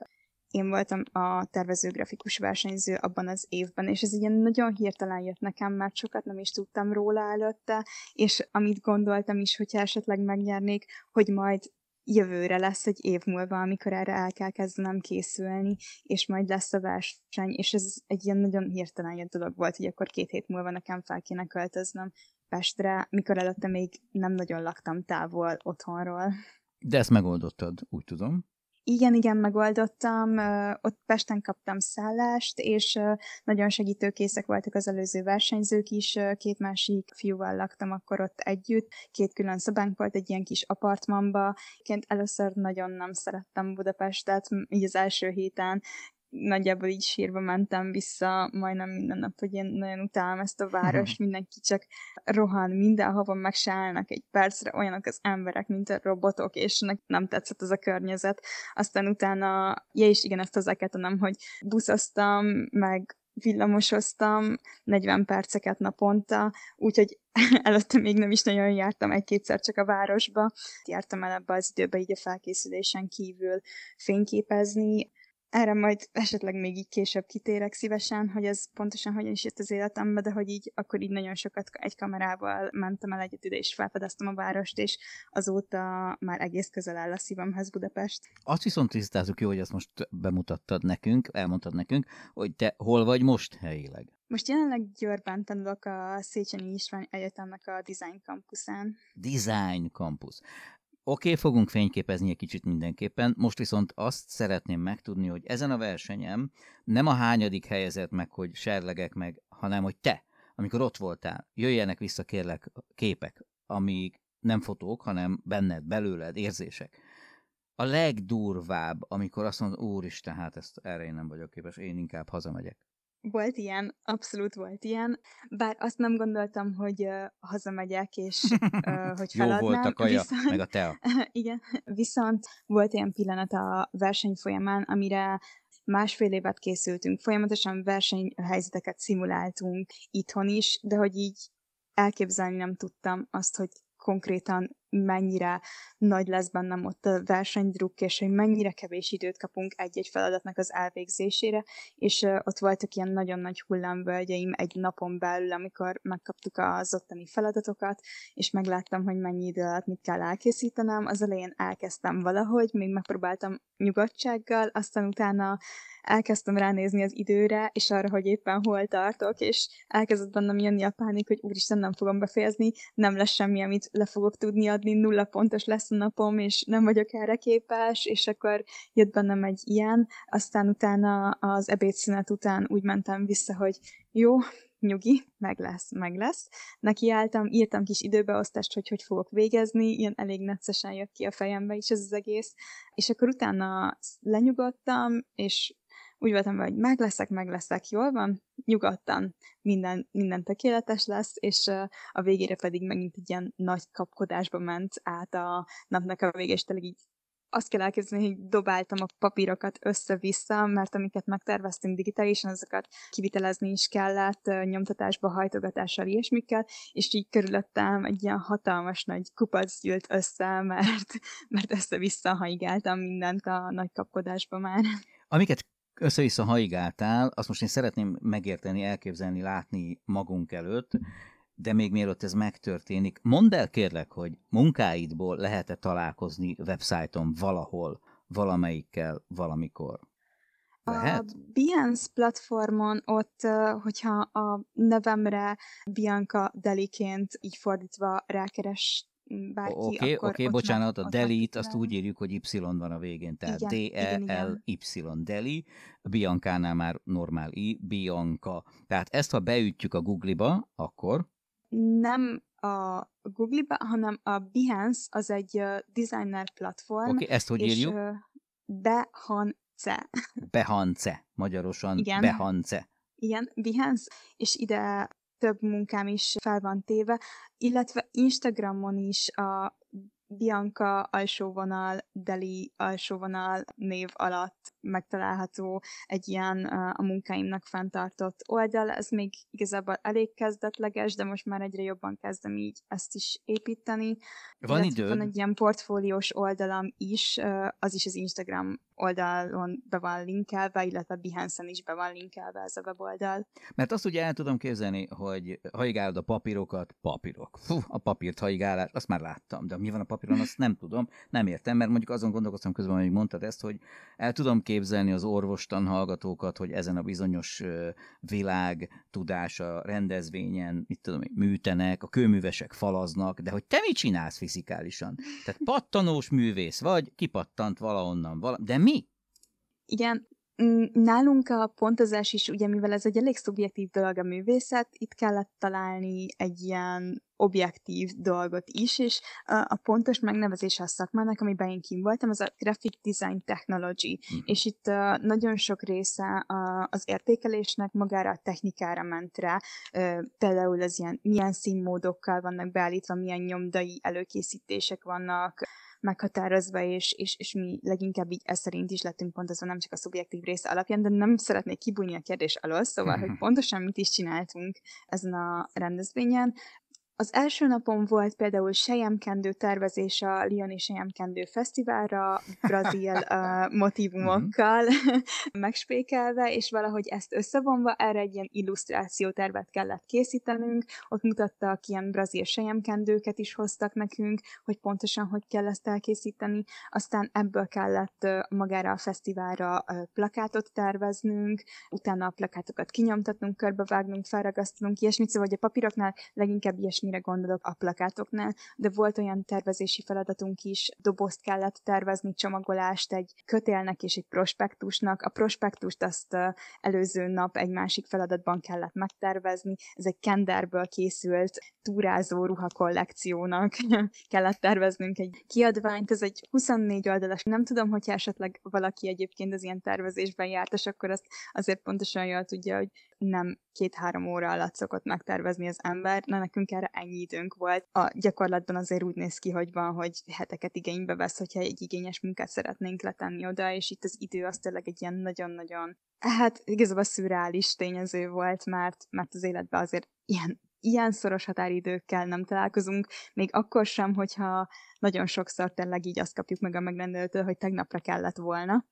én voltam a tervezőgrafikus versenyző abban az évben, és ez ilyen nagyon hirtelen jött nekem, mert sokat nem is tudtam róla előtte, és amit gondoltam is, hogyha esetleg megnyernék, hogy majd jövőre lesz egy év múlva, amikor erre el kell kezdenem készülni, és majd lesz a verseny, és ez egy ilyen nagyon hirtelen jött dolog volt, hogy akkor két hét múlva nekem fel kéne költöznöm Pestre, mikor előtte még nem nagyon laktam távol otthonról. De ezt megoldottad, úgy tudom. Igen, igen, megoldottam. Ott Pesten kaptam szállást, és nagyon segítőkészek voltak az előző versenyzők is. Két másik fiúval laktam akkor ott együtt. Két külön szobánk volt egy ilyen kis apartmanba. Egyébként először nagyon nem szerettem Budapestet, így az első héten nagyjából így sírva mentem vissza majdnem minden nap, hogy én nagyon utálom ezt a város, mindenki csak rohan mindenhova, meg se állnak egy percre olyanok az emberek, mint a robotok, és nek nem tetszett az a környezet. Aztán utána, ja és igen, ezt hozzá kell tennem, hogy buszoztam, meg villamosoztam 40 perceket naponta, úgyhogy előtte még nem is nagyon jártam egy-kétszer csak a városba. Jártam el ebbe az időbe így a felkészülésen kívül fényképezni, erre majd esetleg még így később kitérek szívesen, hogy ez pontosan hogyan is jött az életembe, de hogy így akkor így nagyon sokat egy kamerával mentem el egyedül, és felfedeztem a várost, és azóta már egész közel áll a szívemhez Budapest. Azt viszont tisztázzuk jó, hogy ezt most bemutattad nekünk, elmondtad nekünk, hogy te hol vagy most helyileg. Most jelenleg Győrben tanulok a Széchenyi István Egyetemnek a Design Campusán. Design Campus. Oké, okay, fogunk fényképezni egy kicsit mindenképpen, most viszont azt szeretném megtudni, hogy ezen a versenyem nem a hányadik helyezett meg, hogy serlegek meg, hanem hogy te, amikor ott voltál, jöjjenek vissza kérlek képek, amíg nem fotók, hanem benned, belőled, érzések. A legdurvább, amikor azt mondod, úristen, hát ezt erre én nem vagyok képes, én inkább hazamegyek. Volt ilyen, abszolút volt ilyen, bár azt nem gondoltam, hogy uh, hazamegyek, és uh, hogy Jó feladnám. volt a kaja, viszont, meg a tea. Igen, viszont volt ilyen pillanat a verseny folyamán, amire másfél évet készültünk, folyamatosan versenyhelyzeteket szimuláltunk itthon is, de hogy így elképzelni nem tudtam azt, hogy konkrétan mennyire nagy lesz bennem ott a versenydruk, és hogy mennyire kevés időt kapunk egy-egy feladatnak az elvégzésére, és ott voltak ilyen nagyon nagy hullámvölgyeim egy napon belül, amikor megkaptuk az ottani feladatokat, és megláttam, hogy mennyi idő alatt mit kell elkészítenem. Az elején elkezdtem valahogy, még megpróbáltam nyugodtsággal, aztán utána elkezdtem ránézni az időre, és arra, hogy éppen hol tartok, és elkezdett bennem jönni a pánik, hogy úristen, nem fogom befejezni, nem lesz semmi, amit le fogok tudni adni, nulla pontos lesz a napom, és nem vagyok erre képes, és akkor jött bennem egy ilyen, aztán utána az ebédszünet után úgy mentem vissza, hogy jó, nyugi, meg lesz, meg lesz. Nekiálltam, írtam kis időbeosztást, hogy hogy fogok végezni, ilyen elég neccesen jött ki a fejembe is ez az egész, és akkor utána lenyugodtam, és úgy voltam, hogy meg leszek, meg leszek, jól van, nyugodtan, minden, minden tökéletes lesz, és a végére pedig megint egy ilyen nagy kapkodásba ment át a napnak a vége, és tényleg így azt kell elképzelni, hogy dobáltam a papírokat össze-vissza, mert amiket megterveztünk digitálisan, azokat kivitelezni is kellett, nyomtatásba, hajtogatással, ilyesmikkel, és így körülöttem egy ilyen hatalmas nagy kupac gyűlt össze, mert, mert össze-vissza haigáltam mindent a nagy kapkodásba már. Amiket össze-vissza haigáltál, azt most én szeretném megérteni, elképzelni, látni magunk előtt, de még mielőtt ez megtörténik, mondd el kérlek, hogy munkáidból lehet-e találkozni websájton valahol, valamelyikkel, valamikor? Lehet? A Behance platformon ott, hogyha a nevemre Bianca Deliként így fordítva rákeres bárki, Oké, okay, oké, ott bocsánat, a meg azt úgy írjuk, hogy Y van a végén, tehát. D-E-L-Y, deli, Biancánál már normál I, Bianca. Tehát ezt, ha beütjük a Google-ba, akkor Nem a Google-ba, hanem a Behance az egy uh, designer platform, oké, ezt hogy és írjuk? uh, Behance. Behance, magyarosan Igen. Behance. Igen, Behance, és ide több munkám is fel van téve, illetve Instagramon is a Bianca alsóvonal, Deli alsóvonal név alatt megtalálható egy ilyen a munkáimnak fenntartott oldal. Ez még igazából elég kezdetleges, de most már egyre jobban kezdem így ezt is építeni. Van időd? Van egy ilyen portfóliós oldalam is, az is az Instagram oldalon be van linkelve, illetve Behance-en is be van linkelve ez a weboldal. Mert azt ugye el tudom képzelni, hogy haigálod a papírokat, papírok. Fú, a papírt haigálás, azt már láttam, de mi van a papíron, azt nem tudom, nem értem, mert mondjuk azon gondolkoztam közben, hogy mondtad ezt, hogy el tudom képzelni az orvostan hallgatókat, hogy ezen a bizonyos világ tudása rendezvényen, mit tudom, műtenek, a kőművesek falaznak, de hogy te mit csinálsz fizikálisan? Tehát pattanós művész vagy, kipattant valahonnan, vala, de mi? Igen, mm, nálunk a pontozás is, ugye mivel ez egy elég szubjektív dolog a művészet, itt kellett találni egy ilyen objektív dolgot is, és a, a pontos megnevezése a szakmának, amiben én kim voltam, az a Graphic Design Technology, Mhm. és itt uh, nagyon sok része uh, az értékelésnek magára a technikára ment rá, uh, például az ilyen milyen színmódokkal vannak beállítva, milyen nyomdai előkészítések vannak, meghatározva, és, és, és mi leginkább így ez szerint is lettünk pontozva, nem csak a szubjektív része alapján, de nem szeretnék kibújni a kérdés alól, szóval, hogy pontosan mit is csináltunk ezen a rendezvényen. Az első napon volt például sejemkendő tervezés a Lioni Sejemkendő Fesztiválra, brazil uh, motivumokkal megspékelve, és valahogy ezt összevonva erre egy ilyen illusztrációtervet kellett készítenünk, ott mutattak ilyen brazil sejemkendőket is hoztak nekünk, hogy pontosan hogy kell ezt elkészíteni, aztán ebből kellett uh, magára a fesztiválra uh, plakátot terveznünk, utána a plakátokat kinyomtatnunk, körbevágnunk, felragasztanunk, ilyesmit, szóval hogy a papíroknál leginkább ilyesmire gondolok a plakátoknál, de volt olyan tervezési feladatunk is, dobozt kellett tervezni, csomagolást egy kötélnek és egy prospektusnak. A prospektust azt előző nap egy másik feladatban kellett megtervezni, ez egy kenderből készült túrázó ruha kollekciónak kellett terveznünk egy kiadványt, ez egy 24 oldalas, nem tudom, hogyha esetleg valaki egyébként az ilyen tervezésben járt, és akkor azt azért pontosan jól tudja, hogy nem két-három óra alatt szokott megtervezni az ember, na nekünk erre ennyi időnk volt. A gyakorlatban azért úgy néz ki, hogy van, hogy heteket igénybe vesz, hogyha egy igényes munkát szeretnénk letenni oda, és itt az idő az tényleg egy ilyen nagyon-nagyon, hát igazából szürreális tényező volt, mert, mert az életben azért ilyen ilyen szoros határidőkkel nem találkozunk, még akkor sem, hogyha nagyon sokszor tényleg így azt kapjuk meg a megrendelőtől, hogy tegnapra kellett volna.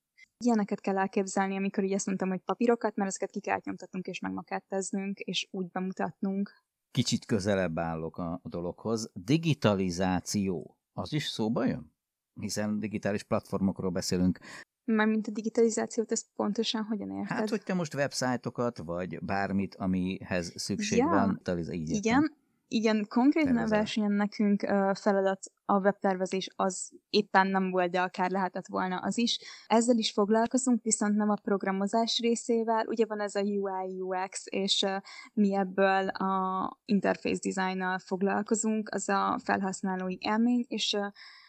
Ilyeneket kell elképzelni, amikor így azt mondtam, hogy papírokat, mert ezeket ki kell nyomtatnunk és megmaketteznünk, és úgy bemutatnunk. Kicsit közelebb állok a, dologhoz. Digitalizáció, az is szóba jön? Hiszen digitális platformokról beszélünk. Mármint a digitalizációt, ezt pontosan hogyan érted? Hát, hogy te most websájtokat, vagy bármit, amihez szükség Ja, van, digitaliz- így értem. Igen, igen, konkrétan a versenyen nekünk feladat a webtervezés az éppen nem volt, de akár lehetett volna az is. Ezzel is foglalkozunk, viszont nem a programozás részével. Ugye van ez a UI, UX, és mi ebből a interface designnal foglalkozunk, az a felhasználói élmény, és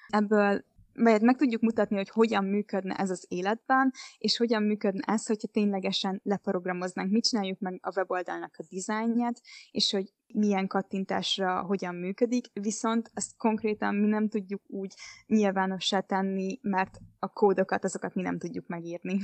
ebből melyet meg tudjuk mutatni, hogy hogyan működne ez az életben, és hogyan működne ez, hogyha ténylegesen leprogramoznánk, mit csináljuk meg a weboldalnak a dizájnját, és hogy milyen kattintásra hogyan működik, viszont ezt konkrétan mi nem tudjuk úgy nyilvánossá tenni, mert a kódokat, azokat mi nem tudjuk megírni.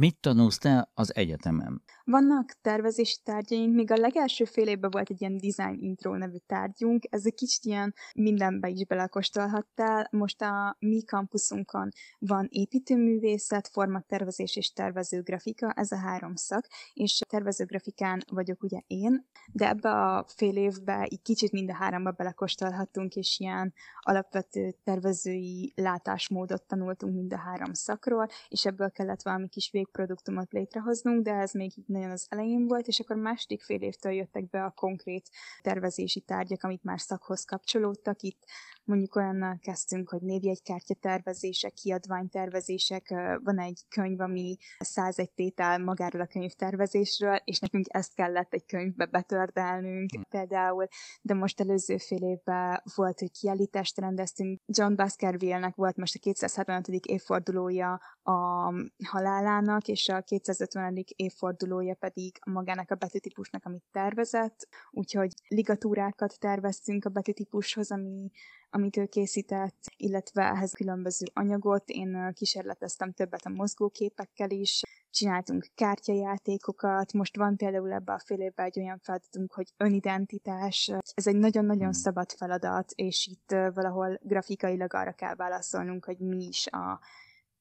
Mit tanulsz te az egyetemen? Vannak tervezési tárgyaink, még a legelső fél évben volt egy ilyen design intro nevű tárgyunk, ez egy kicsit ilyen mindenbe is belekostolhattál. Most a mi kampusunkon van építőművészet, formatervezés és tervezőgrafika, ez a három szak, és tervezőgrafikán vagyok ugye én, de ebbe a fél évbe így kicsit mind a háromba belekostolhattunk, és ilyen alapvető tervezői látásmódot tanultunk mind a három szakról, és ebből kellett valami kis végproduktumot létrehoznunk, de ez még nagyon az elején volt, és akkor második fél évtől jöttek be a konkrét tervezési tárgyak, amik már szakhoz kapcsolódtak. Itt mondjuk olyannal kezdtünk, hogy névjegykártya tervezések, kiadványtervezések, van egy könyv, ami 101 tétel magáról a könyvtervezésről, és nekünk ezt kellett egy könyvbe betördelnünk hmm. például, de most előző fél évben volt, hogy kiállítást rendeztünk. John Baskerville-nek volt most a 275. évfordulója a halálának, és a 250. évfordulója pedig magának a betűtípusnak, amit tervezett, úgyhogy ligatúrákat terveztünk a betűtípushoz, ami amit ő készített, illetve ehhez különböző anyagot. Én kísérleteztem többet a mozgóképekkel is, csináltunk kártyajátékokat, most van például ebbe a fél évben egy olyan feladatunk, hogy önidentitás. Ez egy nagyon-nagyon hmm. szabad feladat, és itt valahol grafikailag arra kell válaszolnunk, hogy mi is a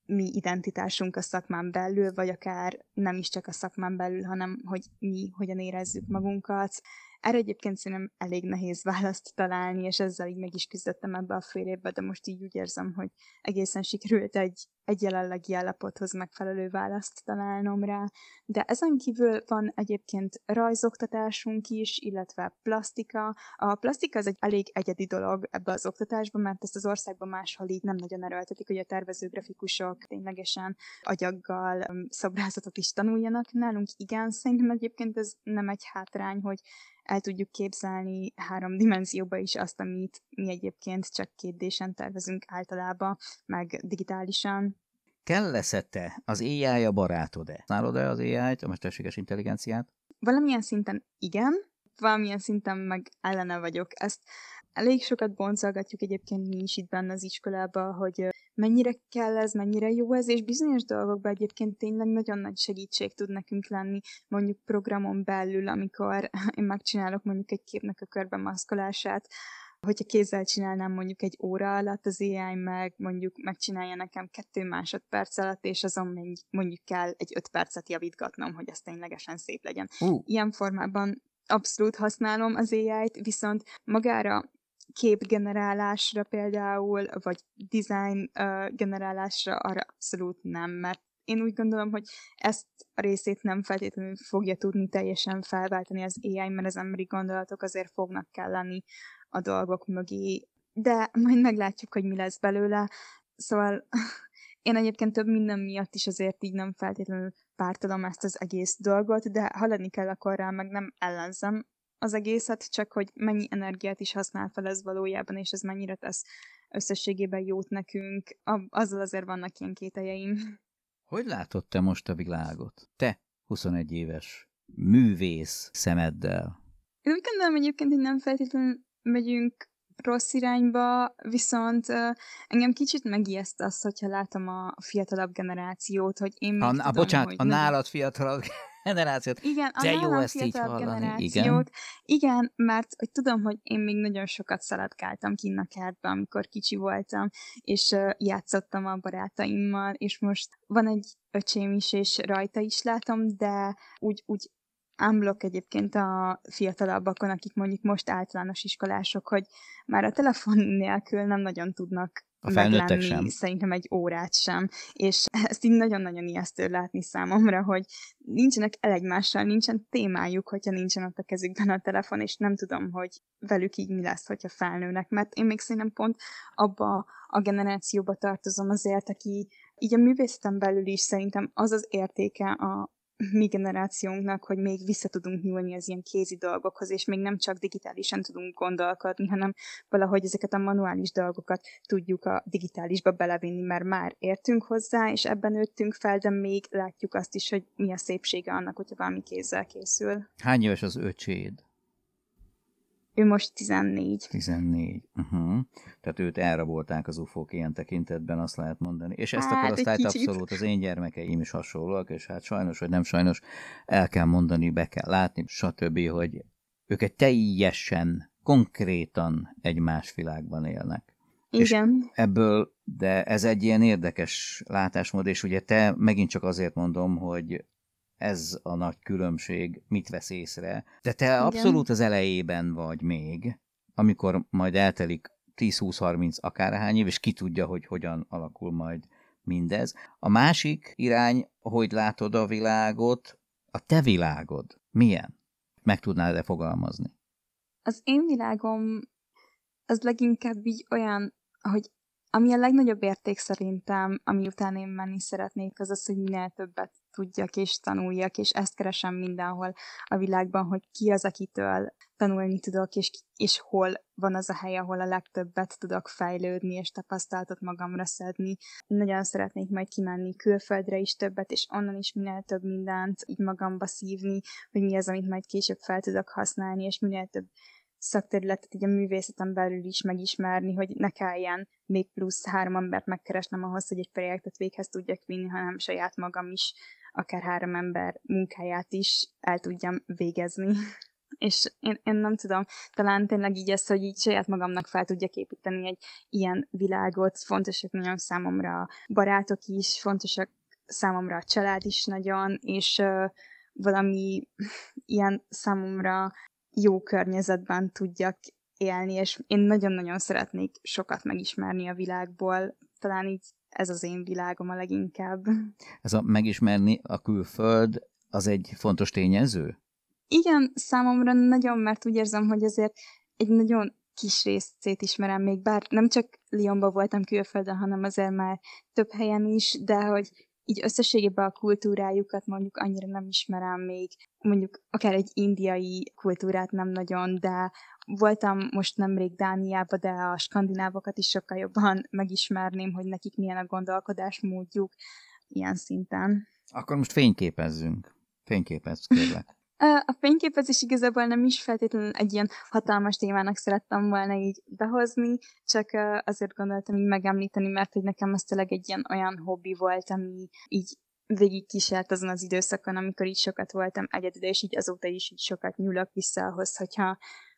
mi identitásunk a szakmán belül, vagy akár nem is csak a szakmán belül, hanem hogy mi hogyan érezzük magunkat. Erre egyébként szerintem elég nehéz választ találni, és ezzel így meg is küzdöttem ebbe a fél évbe, de most így úgy érzem, hogy egészen sikerült egy, egy jelenlegi állapothoz megfelelő választ találnom rá. De ezen kívül van egyébként rajzoktatásunk is, illetve plastika. A plastika az egy elég egyedi dolog ebbe az oktatásban, mert ezt az országban máshol így nem nagyon erőltetik, hogy a tervezőgrafikusok ténylegesen agyaggal szobrázatot is tanuljanak. Nálunk igen, szerintem egyébként ez nem egy hátrány, hogy el tudjuk képzelni három dimenzióba is azt, amit mi egyébként csak kétdésen tervezünk általában, meg digitálisan. Kell lesz -e te az AI a barátod-e? Nálod-e az AI-t, a mesterséges intelligenciát? Valamilyen szinten igen, valamilyen szinten meg ellene vagyok. Ezt elég sokat boncolgatjuk egyébként mi is itt benne az iskolába, hogy mennyire kell ez, mennyire jó ez, és bizonyos dolgokban egyébként tényleg nagyon nagy segítség tud nekünk lenni, mondjuk programon belül, amikor én megcsinálok mondjuk egy képnek a körbe maszkolását, hogyha kézzel csinálnám mondjuk egy óra alatt, az AI meg mondjuk megcsinálja nekem kettő másodperc alatt, és azon mondjuk kell egy öt percet javítgatnom, hogy ez ténylegesen szép legyen. Uh. Ilyen formában abszolút használom az AI-t, viszont magára képgenerálásra például, vagy design uh, generálásra arra abszolút nem, mert én úgy gondolom, hogy ezt a részét nem feltétlenül fogja tudni teljesen felváltani az AI, mert az emberi gondolatok azért fognak kelleni a dolgok mögé, de majd meglátjuk, hogy mi lesz belőle. Szóval én egyébként több minden miatt is azért így nem feltétlenül pártolom ezt az egész dolgot, de ha lenni kell, akkor rá meg nem ellenzem az egészet, csak hogy mennyi energiát is használ fel ez valójában, és ez mennyire tesz összességében jót nekünk, azzal azért vannak ilyen kételjeim. Hogy látod te most a világot? Te, 21 éves művész szemeddel. Én úgy gondolom egyébként, hogy nem feltétlenül megyünk rossz irányba, viszont uh, engem kicsit megijeszt az, hogyha látom a fiatalabb generációt, hogy én a, tudom, a, bocsánat, hogy a nálad fiatalabb generációt. Igen, a De jó ezt így hallani. Igen. igen, mert hogy tudom, hogy én még nagyon sokat szaladgáltam kinn a kertbe, amikor kicsi voltam, és uh, játszottam a barátaimmal, és most van egy öcsém is, és rajta is látom, de úgy, úgy unblock egyébként a fiatalabbakon, akik mondjuk most általános iskolások, hogy már a telefon nélkül nem nagyon tudnak a meglenni sem. szerintem egy órát sem, és ezt így nagyon-nagyon ijesztő látni számomra, hogy nincsenek el egymással, nincsen témájuk, hogyha nincsen ott a kezükben a telefon, és nem tudom, hogy velük így mi lesz, hogyha felnőnek, mert én még szerintem pont abba a generációba tartozom azért, aki így a művészeten belül is szerintem az az értéke a mi generációnknak, hogy még vissza tudunk nyúlni az ilyen kézi dolgokhoz, és még nem csak digitálisan tudunk gondolkodni, hanem valahogy ezeket a manuális dolgokat tudjuk a digitálisba belevinni, mert már értünk hozzá, és ebben nőttünk fel, de még látjuk azt is, hogy mi a szépsége annak, hogyha valami kézzel készül. Hány éves az öcséd? Ő most 14. 14. Uh-huh. Tehát őt elrabolták az ufók ilyen tekintetben, azt lehet mondani. És ezt Hát, a korosztályt abszolút az én gyermekeim is hasonlóak, és hát sajnos, vagy nem sajnos, el kell mondani, be kell látni, stb., hogy ők egy teljesen, konkrétan egy más világban élnek. És Igen. Ebből, de ez egy ilyen érdekes látásmód, és ugye te megint csak azért mondom, hogy ez a nagy különbség, mit vesz észre. De te Igen. abszolút az elejében vagy még, amikor majd eltelik 10-20-30 akárhány év, és ki tudja, hogy hogyan alakul majd mindez. A másik irány, hogy látod a világot, a te világod milyen? Meg tudnád-e fogalmazni? Az én világom az leginkább így olyan, hogy ami a legnagyobb érték szerintem, ami után én menni szeretnék, az az, hogy minél többet tudjak és tanuljak, és ezt keresem mindenhol a világban, hogy ki az, akitől tanulni tudok, és, és hol van az a hely, ahol a legtöbbet tudok fejlődni, és tapasztalatot magamra szedni. Nagyon szeretnék majd kimenni külföldre is többet, és onnan is minél több mindent így magamba szívni, hogy mi az, amit majd később fel tudok használni, és minél több szakterületet így a művészeten belül is megismerni, hogy ne kelljen még plusz három embert megkeresnem ahhoz, hogy egy projektet véghez tudjak vinni, hanem saját magam is, akár három ember munkáját is el tudjam végezni. És én, én nem tudom, talán tényleg így ez, hogy így saját magamnak fel tudjak építeni egy ilyen világot, fontosak nagyon számomra a barátok is, fontosak számomra a család is nagyon, és uh, valami ilyen számomra jó környezetben tudjak élni, és én nagyon-nagyon szeretnék sokat megismerni a világból. Talán így ez az én világom a leginkább. Ez a megismerni a külföld, az egy fontos tényező? Igen, számomra nagyon, mert úgy érzem, hogy azért egy nagyon kis részét ismerem még, bár nem csak Lyonban voltam külföldön, hanem azért már több helyen is, de hogy így összességében a kultúrájukat mondjuk annyira nem ismerem még, mondjuk akár egy indiai kultúrát nem nagyon, de voltam most nemrég Dániába, de a skandinávokat is sokkal jobban megismerném, hogy nekik milyen a gondolkodásmódjuk ilyen szinten. Akkor most fényképezzünk. Fényképezz, kérlek. A fényképezés igazából nem is feltétlenül egy ilyen hatalmas témának szerettem volna így behozni, csak azért gondoltam így megemlíteni, mert hogy nekem ez tényleg egy ilyen olyan hobbi volt, ami így végig kísért azon az időszakon, amikor így sokat voltam egyedül, és így azóta is így sokat nyúlok vissza ahhoz, hogyha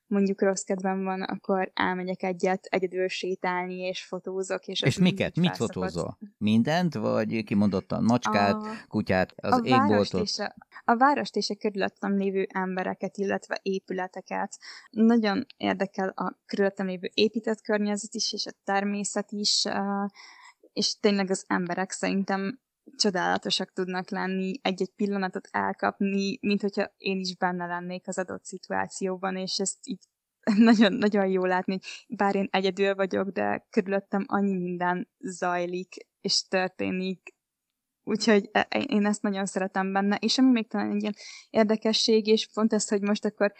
mondjuk rossz kedvem van, akkor elmegyek egyet egyedül sétálni, és fotózok. És, És miket? Mit felszokott. fotózol? Mindent, vagy kimondottan macskát, A- kutyát, az a égboltot? és a, a várost és a körülöttem lévő embereket, illetve épületeket. Nagyon érdekel a körülöttem lévő épített környezet is, és a természet is, és tényleg az emberek szerintem csodálatosak tudnak lenni, egy-egy pillanatot elkapni, mint hogyha én is benne lennék az adott szituációban, és ezt így nagyon, nagyon jó látni, bár én egyedül vagyok, de körülöttem annyi minden zajlik, és történik, Úgyhogy e- e- én ezt nagyon szeretem benne, és ami még talán egy ilyen érdekesség, és pont ez, hogy most akkor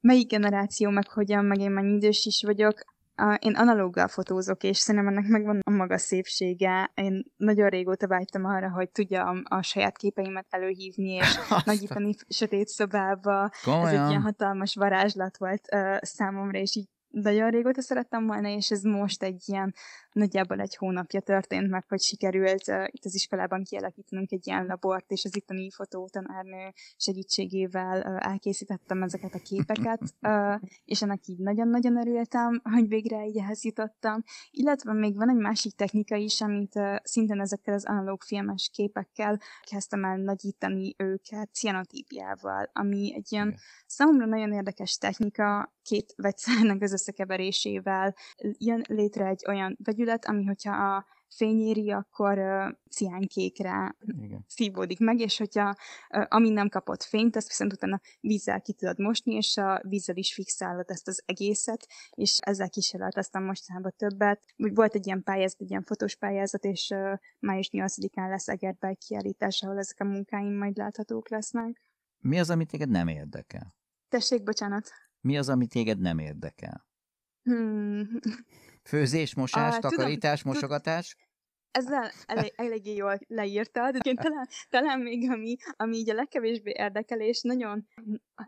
melyik generáció, meg hogyan, meg én mennyi idős is vagyok, a, én analóggal fotózok, és szerintem ennek megvan a maga szépsége. Én nagyon régóta vágytam arra, hogy tudjam a saját képeimet előhívni, és nagyítani sötét szobába. Ez egy ilyen Komolyan? hatalmas varázslat volt uh, számomra, és így nagyon régóta szerettem volna, és ez most egy ilyen nagyjából egy hónapja történt meg, hogy sikerült uh, itt az iskolában kialakítanunk egy ilyen labort, és az itteni fotótanárnő segítségével uh, elkészítettem ezeket a képeket, uh, és ennek így nagyon-nagyon örültem, hogy végre így ehhez jutottam. Illetve még van egy másik technika is, amit uh, szintén ezekkel az analóg filmes képekkel kezdtem el nagyítani őket cianotípiával, ami egy ilyen. Számomra nagyon érdekes technika, két vegyszernek az összekeverésével jön létre egy olyan vegyület, vegyület, ami hogyha a fény éri, akkor uh, ciánkékre Igen. szívódik meg, és hogyha uh, ami nem kapott fényt, azt viszont utána vízzel ki tudod mosni, és a vízzel is fixálod ezt az egészet, és ezzel kísérleteztem mostanában többet. Úgy volt egy ilyen pályázat, egy ilyen fotós pályázat, és uh, május 8-án lesz Egerbe egy kiállítás, ahol ezek a munkáim majd láthatók lesznek. Mi az, amit téged nem érdekel? Tessék, bocsánat. Mi az, ami téged nem érdekel? Hmm. Főzés, mosás, Ah, tudom, takarítás, tud- mosogatás? Ezzel elég, eléggé jól leírtad. Én talán, talán még ami, ami így a legkevésbé érdekel, és nagyon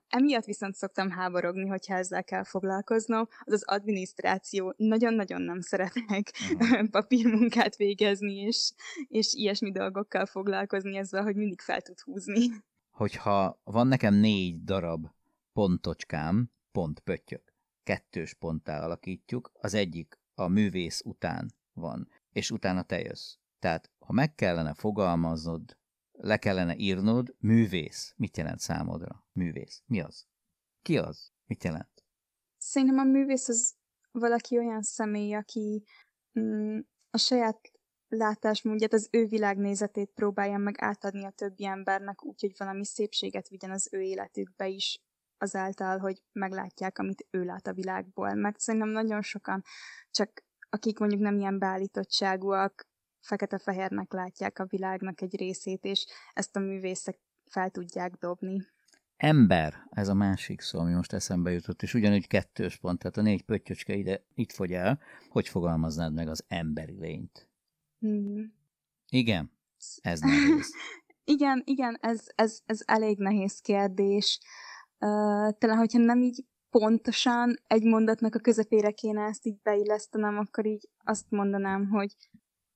emiatt viszont szoktam háborogni, hogyha ezzel kell foglalkoznom, az az adminisztráció. Nagyon-nagyon nem szeretek Aha. papírmunkát végezni, és, és ilyesmi dolgokkal foglalkozni ezzel, hogy mindig fel tud húzni. Hogyha van nekem négy darab pontocskám, pont pöttyök, kettős ponttá alakítjuk, az egyik a művész után van, és utána te jössz. Tehát, ha meg kellene fogalmaznod, le kellene írnod, művész. Mit jelent számodra? Művész. Mi az? Ki az? Mit jelent? Szerintem a művész az valaki olyan személy, aki mm, a saját látásmódját, az ő világnézetét próbálja meg átadni a többi embernek, úgyhogy valami szépséget vigyen az ő életükbe is, azáltal, hogy meglátják, amit ő lát a világból. Mert szerintem nagyon sokan, csak akik mondjuk nem ilyen beállítottságúak, fekete-fehérnek látják a világnak egy részét, és ezt a művészek fel tudják dobni. Ember, ez a másik szó, ami most eszembe jutott, és ugyanúgy kettős pont, tehát a négy pöttyöcske ide, itt fogy el. Hogy fogalmaznád meg az emberi lényt? Hmm. Igen, ez nehéz. Igen, igen, ez, ez, ez elég nehéz kérdés. Uh, talán, hogyha nem így pontosan egy mondatnak a közepére kéne ezt így beillesztenem, akkor így azt mondanám, hogy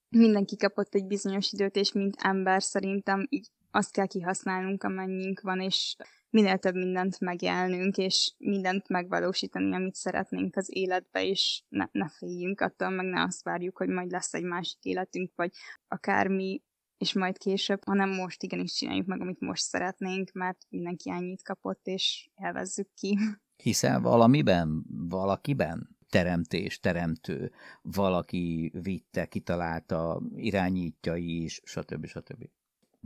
mindenki kapott egy bizonyos időt, és mint ember szerintem így azt kell kihasználnunk, amennyink van, és minél több mindent megélnünk, és mindent megvalósítani, amit szeretnénk az életbe, és ne, ne féljünk attól, meg ne azt várjuk, hogy majd lesz egy másik életünk, vagy akármi, és majd később, hanem most igenis csináljuk meg, amit most szeretnénk, mert mindenki annyit kapott, és élvezzük ki. Hiszel valamiben, valakiben? Teremtés, teremtő, valaki vitte, kitalálta, irányítja is, stb. stb.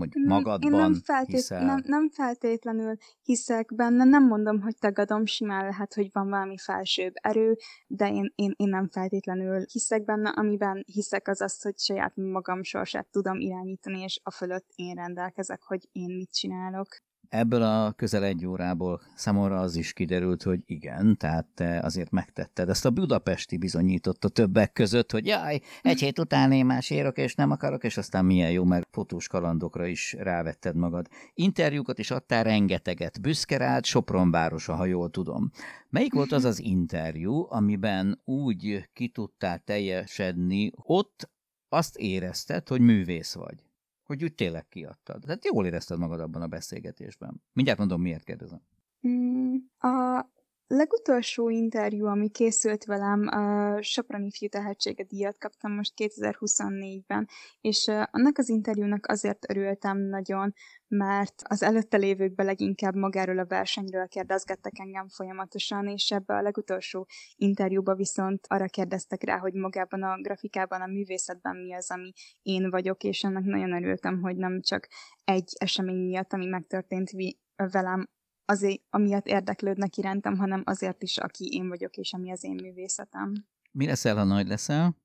Mondjuk magadban Én nem, feltét, hiszel. nem, nem feltétlenül hiszek benne, nem mondom, hogy tagadom, simán lehet, hogy van valami felsőbb erő, de én, én, én nem feltétlenül hiszek benne, amiben hiszek az az, hogy saját magam sorsát tudom irányítani, és a fölött én rendelkezek, hogy én mit csinálok. Ebből a közel egy órából számomra az is kiderült, hogy igen, tehát te azért megtetted. Ezt a budapesti bizonyította többek között, hogy jaj, egy hét után én más érok, és nem akarok, és aztán milyen jó, meg fotós kalandokra is rávetted magad. Interjúkat is adtál rengeteget, büszke rád, Sopron városa, ha jól tudom. Melyik volt az az interjú, amiben úgy ki tudtál teljesedni, ott azt érezted, hogy művész vagy? Hogy úgy tényleg kiadtad. Tehát jól érezted magad abban a beszélgetésben. Mindjárt mondom, miért kérdezem. Mm, a legutolsó interjú, ami készült velem, a Sopron Ifjú Tehetsége díjat kaptam most 2024-ben, és annak az interjúnak azért örültem nagyon, mert az előtte lévőkben leginkább magáról a versenyről kérdezgettek engem folyamatosan, és ebbe a legutolsó interjúba viszont arra kérdeztek rá, hogy magában a grafikában, a művészetben mi az, ami én vagyok, és ennek nagyon örültem, hogy nem csak egy esemény miatt, ami megtörtént velem, azért, amiatt érdeklődnek irántam, hanem azért is, aki én vagyok, és ami az én művészetem. Mi leszel, ha nagy leszel?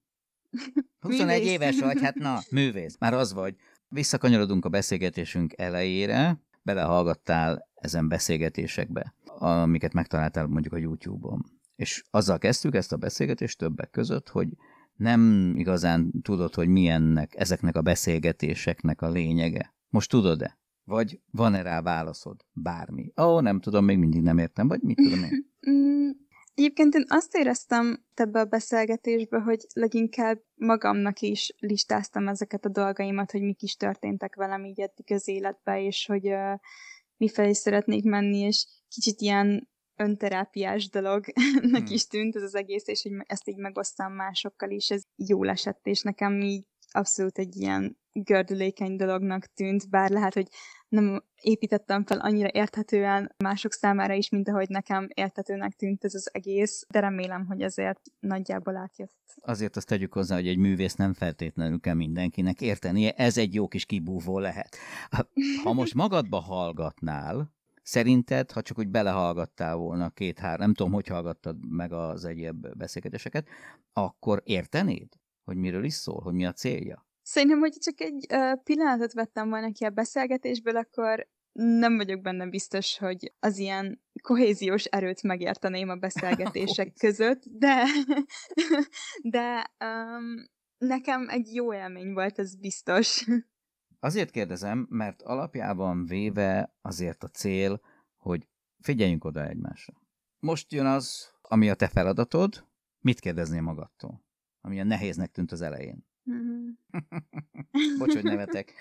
21 Művész. éves vagy, hát na, művész. Már az vagy. Visszakanyarodunk a beszélgetésünk elejére. Belehallgattál ezen beszélgetésekbe, amiket megtaláltál mondjuk a YouTube-on. És azzal kezdtük ezt a beszélgetést többek között, hogy nem igazán tudod, hogy milyennek ezeknek a beszélgetéseknek a lényege. Most tudod-e? Vagy van-e rá válaszod? Bármi. Ó, oh, nem tudom, még mindig nem értem, vagy mit tudom én. Mm, Egyébként én azt éreztem ebbe a beszélgetésbe, hogy leginkább magamnak is listáztam ezeket a dolgaimat, hogy mik is történtek velem így eddig az életbe, és hogy uh, mifelé szeretnék menni, és kicsit ilyen önterápiás dolognak Hmm. is tűnt ez az egész, és hogy ezt így megosztam másokkal is, ez jól esett, és nekem így abszolút egy ilyen gördülékeny dolognak tűnt, bár lehet, hogy nem építettem fel annyira érthetően mások számára is, mint ahogy nekem érthetőnek tűnt ez az egész, de remélem, hogy azért nagyjából átjött. Azért azt tegyük hozzá, hogy egy művész nem feltétlenül kell mindenkinek értenie, ez egy jó kis kibúvó lehet. Ha most magadba hallgatnál, Szerinted, ha csak úgy belehallgattál volna két-három, nem tudom, hogy hallgattad meg az egyéb beszélgetéseket, akkor értenéd, hogy miről is szól, hogy mi a célja? Szerintem, hogy csak egy uh, pillanatot vettem volna ki a beszélgetésből, akkor nem vagyok benne biztos, hogy az ilyen kohéziós erőt megérteném a beszélgetések között, de, de um, nekem egy jó élmény volt, ez biztos. Azért kérdezem, mert alapjában véve azért a cél, hogy figyeljünk oda egymásra. Most jön az, ami a te feladatod, mit kérdeznél magadtól? Ami a nehéznek tűnt az elején. Mm-hmm. Bocs, hogy nevetek.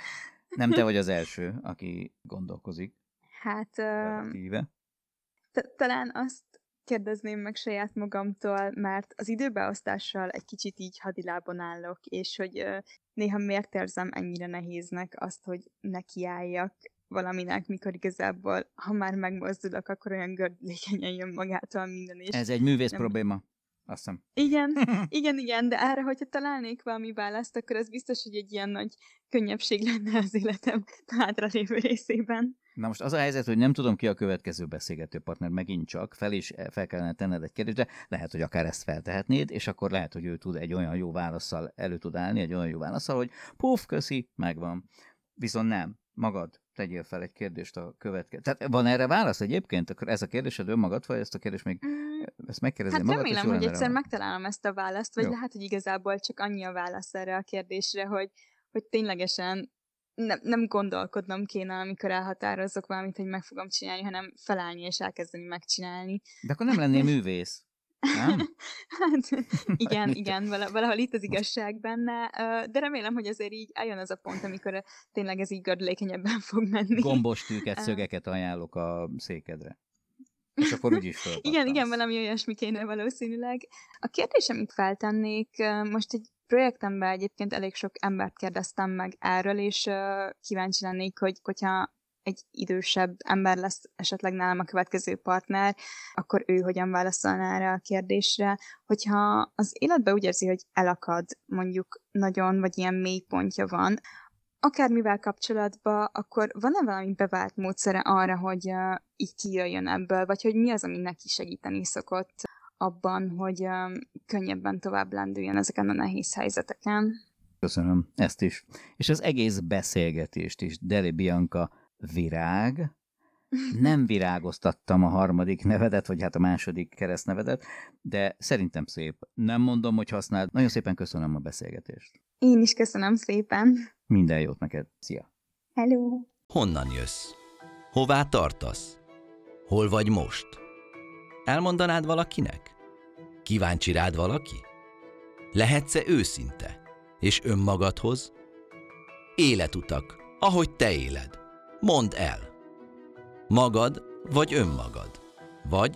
Nem te vagy az első, aki gondolkozik. Hát... Uh, talán azt kérdezném meg saját magamtól, mert az időbeosztással egy kicsit így hadilábon állok, és hogy néha miért érzem ennyire nehéznek azt, hogy nekiálljak valaminek, mikor igazából, ha már megmozdulok, akkor olyan gördülékenyen jön magától minden is. Ez egy művész nem... probléma. Azt hiszem. Igen, igen, igen, de erre, hogyha találnék valami választ, akkor az biztos, hogy egy ilyen nagy könnyebbség lenne az életem hátralévő részében. Na most az a helyzet, hogy nem tudom ki a következő beszélgető partner, megint csak fel is fel kellene tenned egy kérdést, de lehet, hogy akár ezt feltehetnéd, és akkor lehet, hogy ő tud egy olyan jó válaszsal elő tud állni, egy olyan jó válaszsal, hogy puf, köszi, megvan. Viszont nem, magad tegyél fel egy kérdést a következő. Tehát van erre válasz egyébként? Akkor ez a kérdésed önmagad, vagy ezt a kérdést még mm, ezt megkérdezem hát magad? remélem, hogy egyszer megtalálom ezt a választ, vagy Jó. lehet, hogy igazából csak annyi a válasz erre a kérdésre, hogy, hogy ténylegesen nem, nem gondolkodnom kéne, amikor elhatározok valamit, hogy meg fogom csinálni, hanem felállni és elkezdeni megcsinálni. De akkor nem lennél művész. Nem? hát igen, igen, valahol itt az igazság benne, de remélem, hogy azért így eljön az a pont, amikor tényleg ez így gördülékenyebben fog menni. Gombos tűket, szögeket ajánlok a székedre. És akkor úgyis Igen, igen, valami olyasmi kéne valószínűleg. A kérdés, amit feltennék, most egy projektemben egyébként elég sok embert kérdeztem meg erről, és kíváncsi lennék, hogy hogyha egy idősebb ember lesz esetleg nálam a következő partner, akkor ő hogyan válaszolna erre a kérdésre. Hogyha az életbe úgy érzi, hogy elakad, mondjuk nagyon, vagy ilyen mély pontja van, akármivel kapcsolatban, akkor van-e valami bevált módszere arra, hogy uh, így kijöjjön ebből, vagy hogy mi az, ami neki segíteni szokott abban, hogy uh, könnyebben tovább lendüljön ezeken a nehéz helyzeteken? Köszönöm ezt is. És az egész beszélgetést is. Deli Bianca virág. Nem virágoztattam a harmadik nevedet, vagy hát a második keresztnevedet, de szerintem szép. Nem mondom, hogy használd. Nagyon szépen köszönöm a beszélgetést. Én is köszönöm szépen. Minden jót neked. Szia! Hello! Honnan jössz? Hová tartasz? Hol vagy most? Elmondanád valakinek? Kíváncsi rád valaki? Lehetsz-e őszinte? És önmagadhoz? Életutak, ahogy te éled. Mondd el. Magad vagy önmagad? Vagy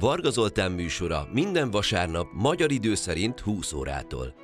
Varga Zoltán műsora minden vasárnap magyar idő szerint 20 órától.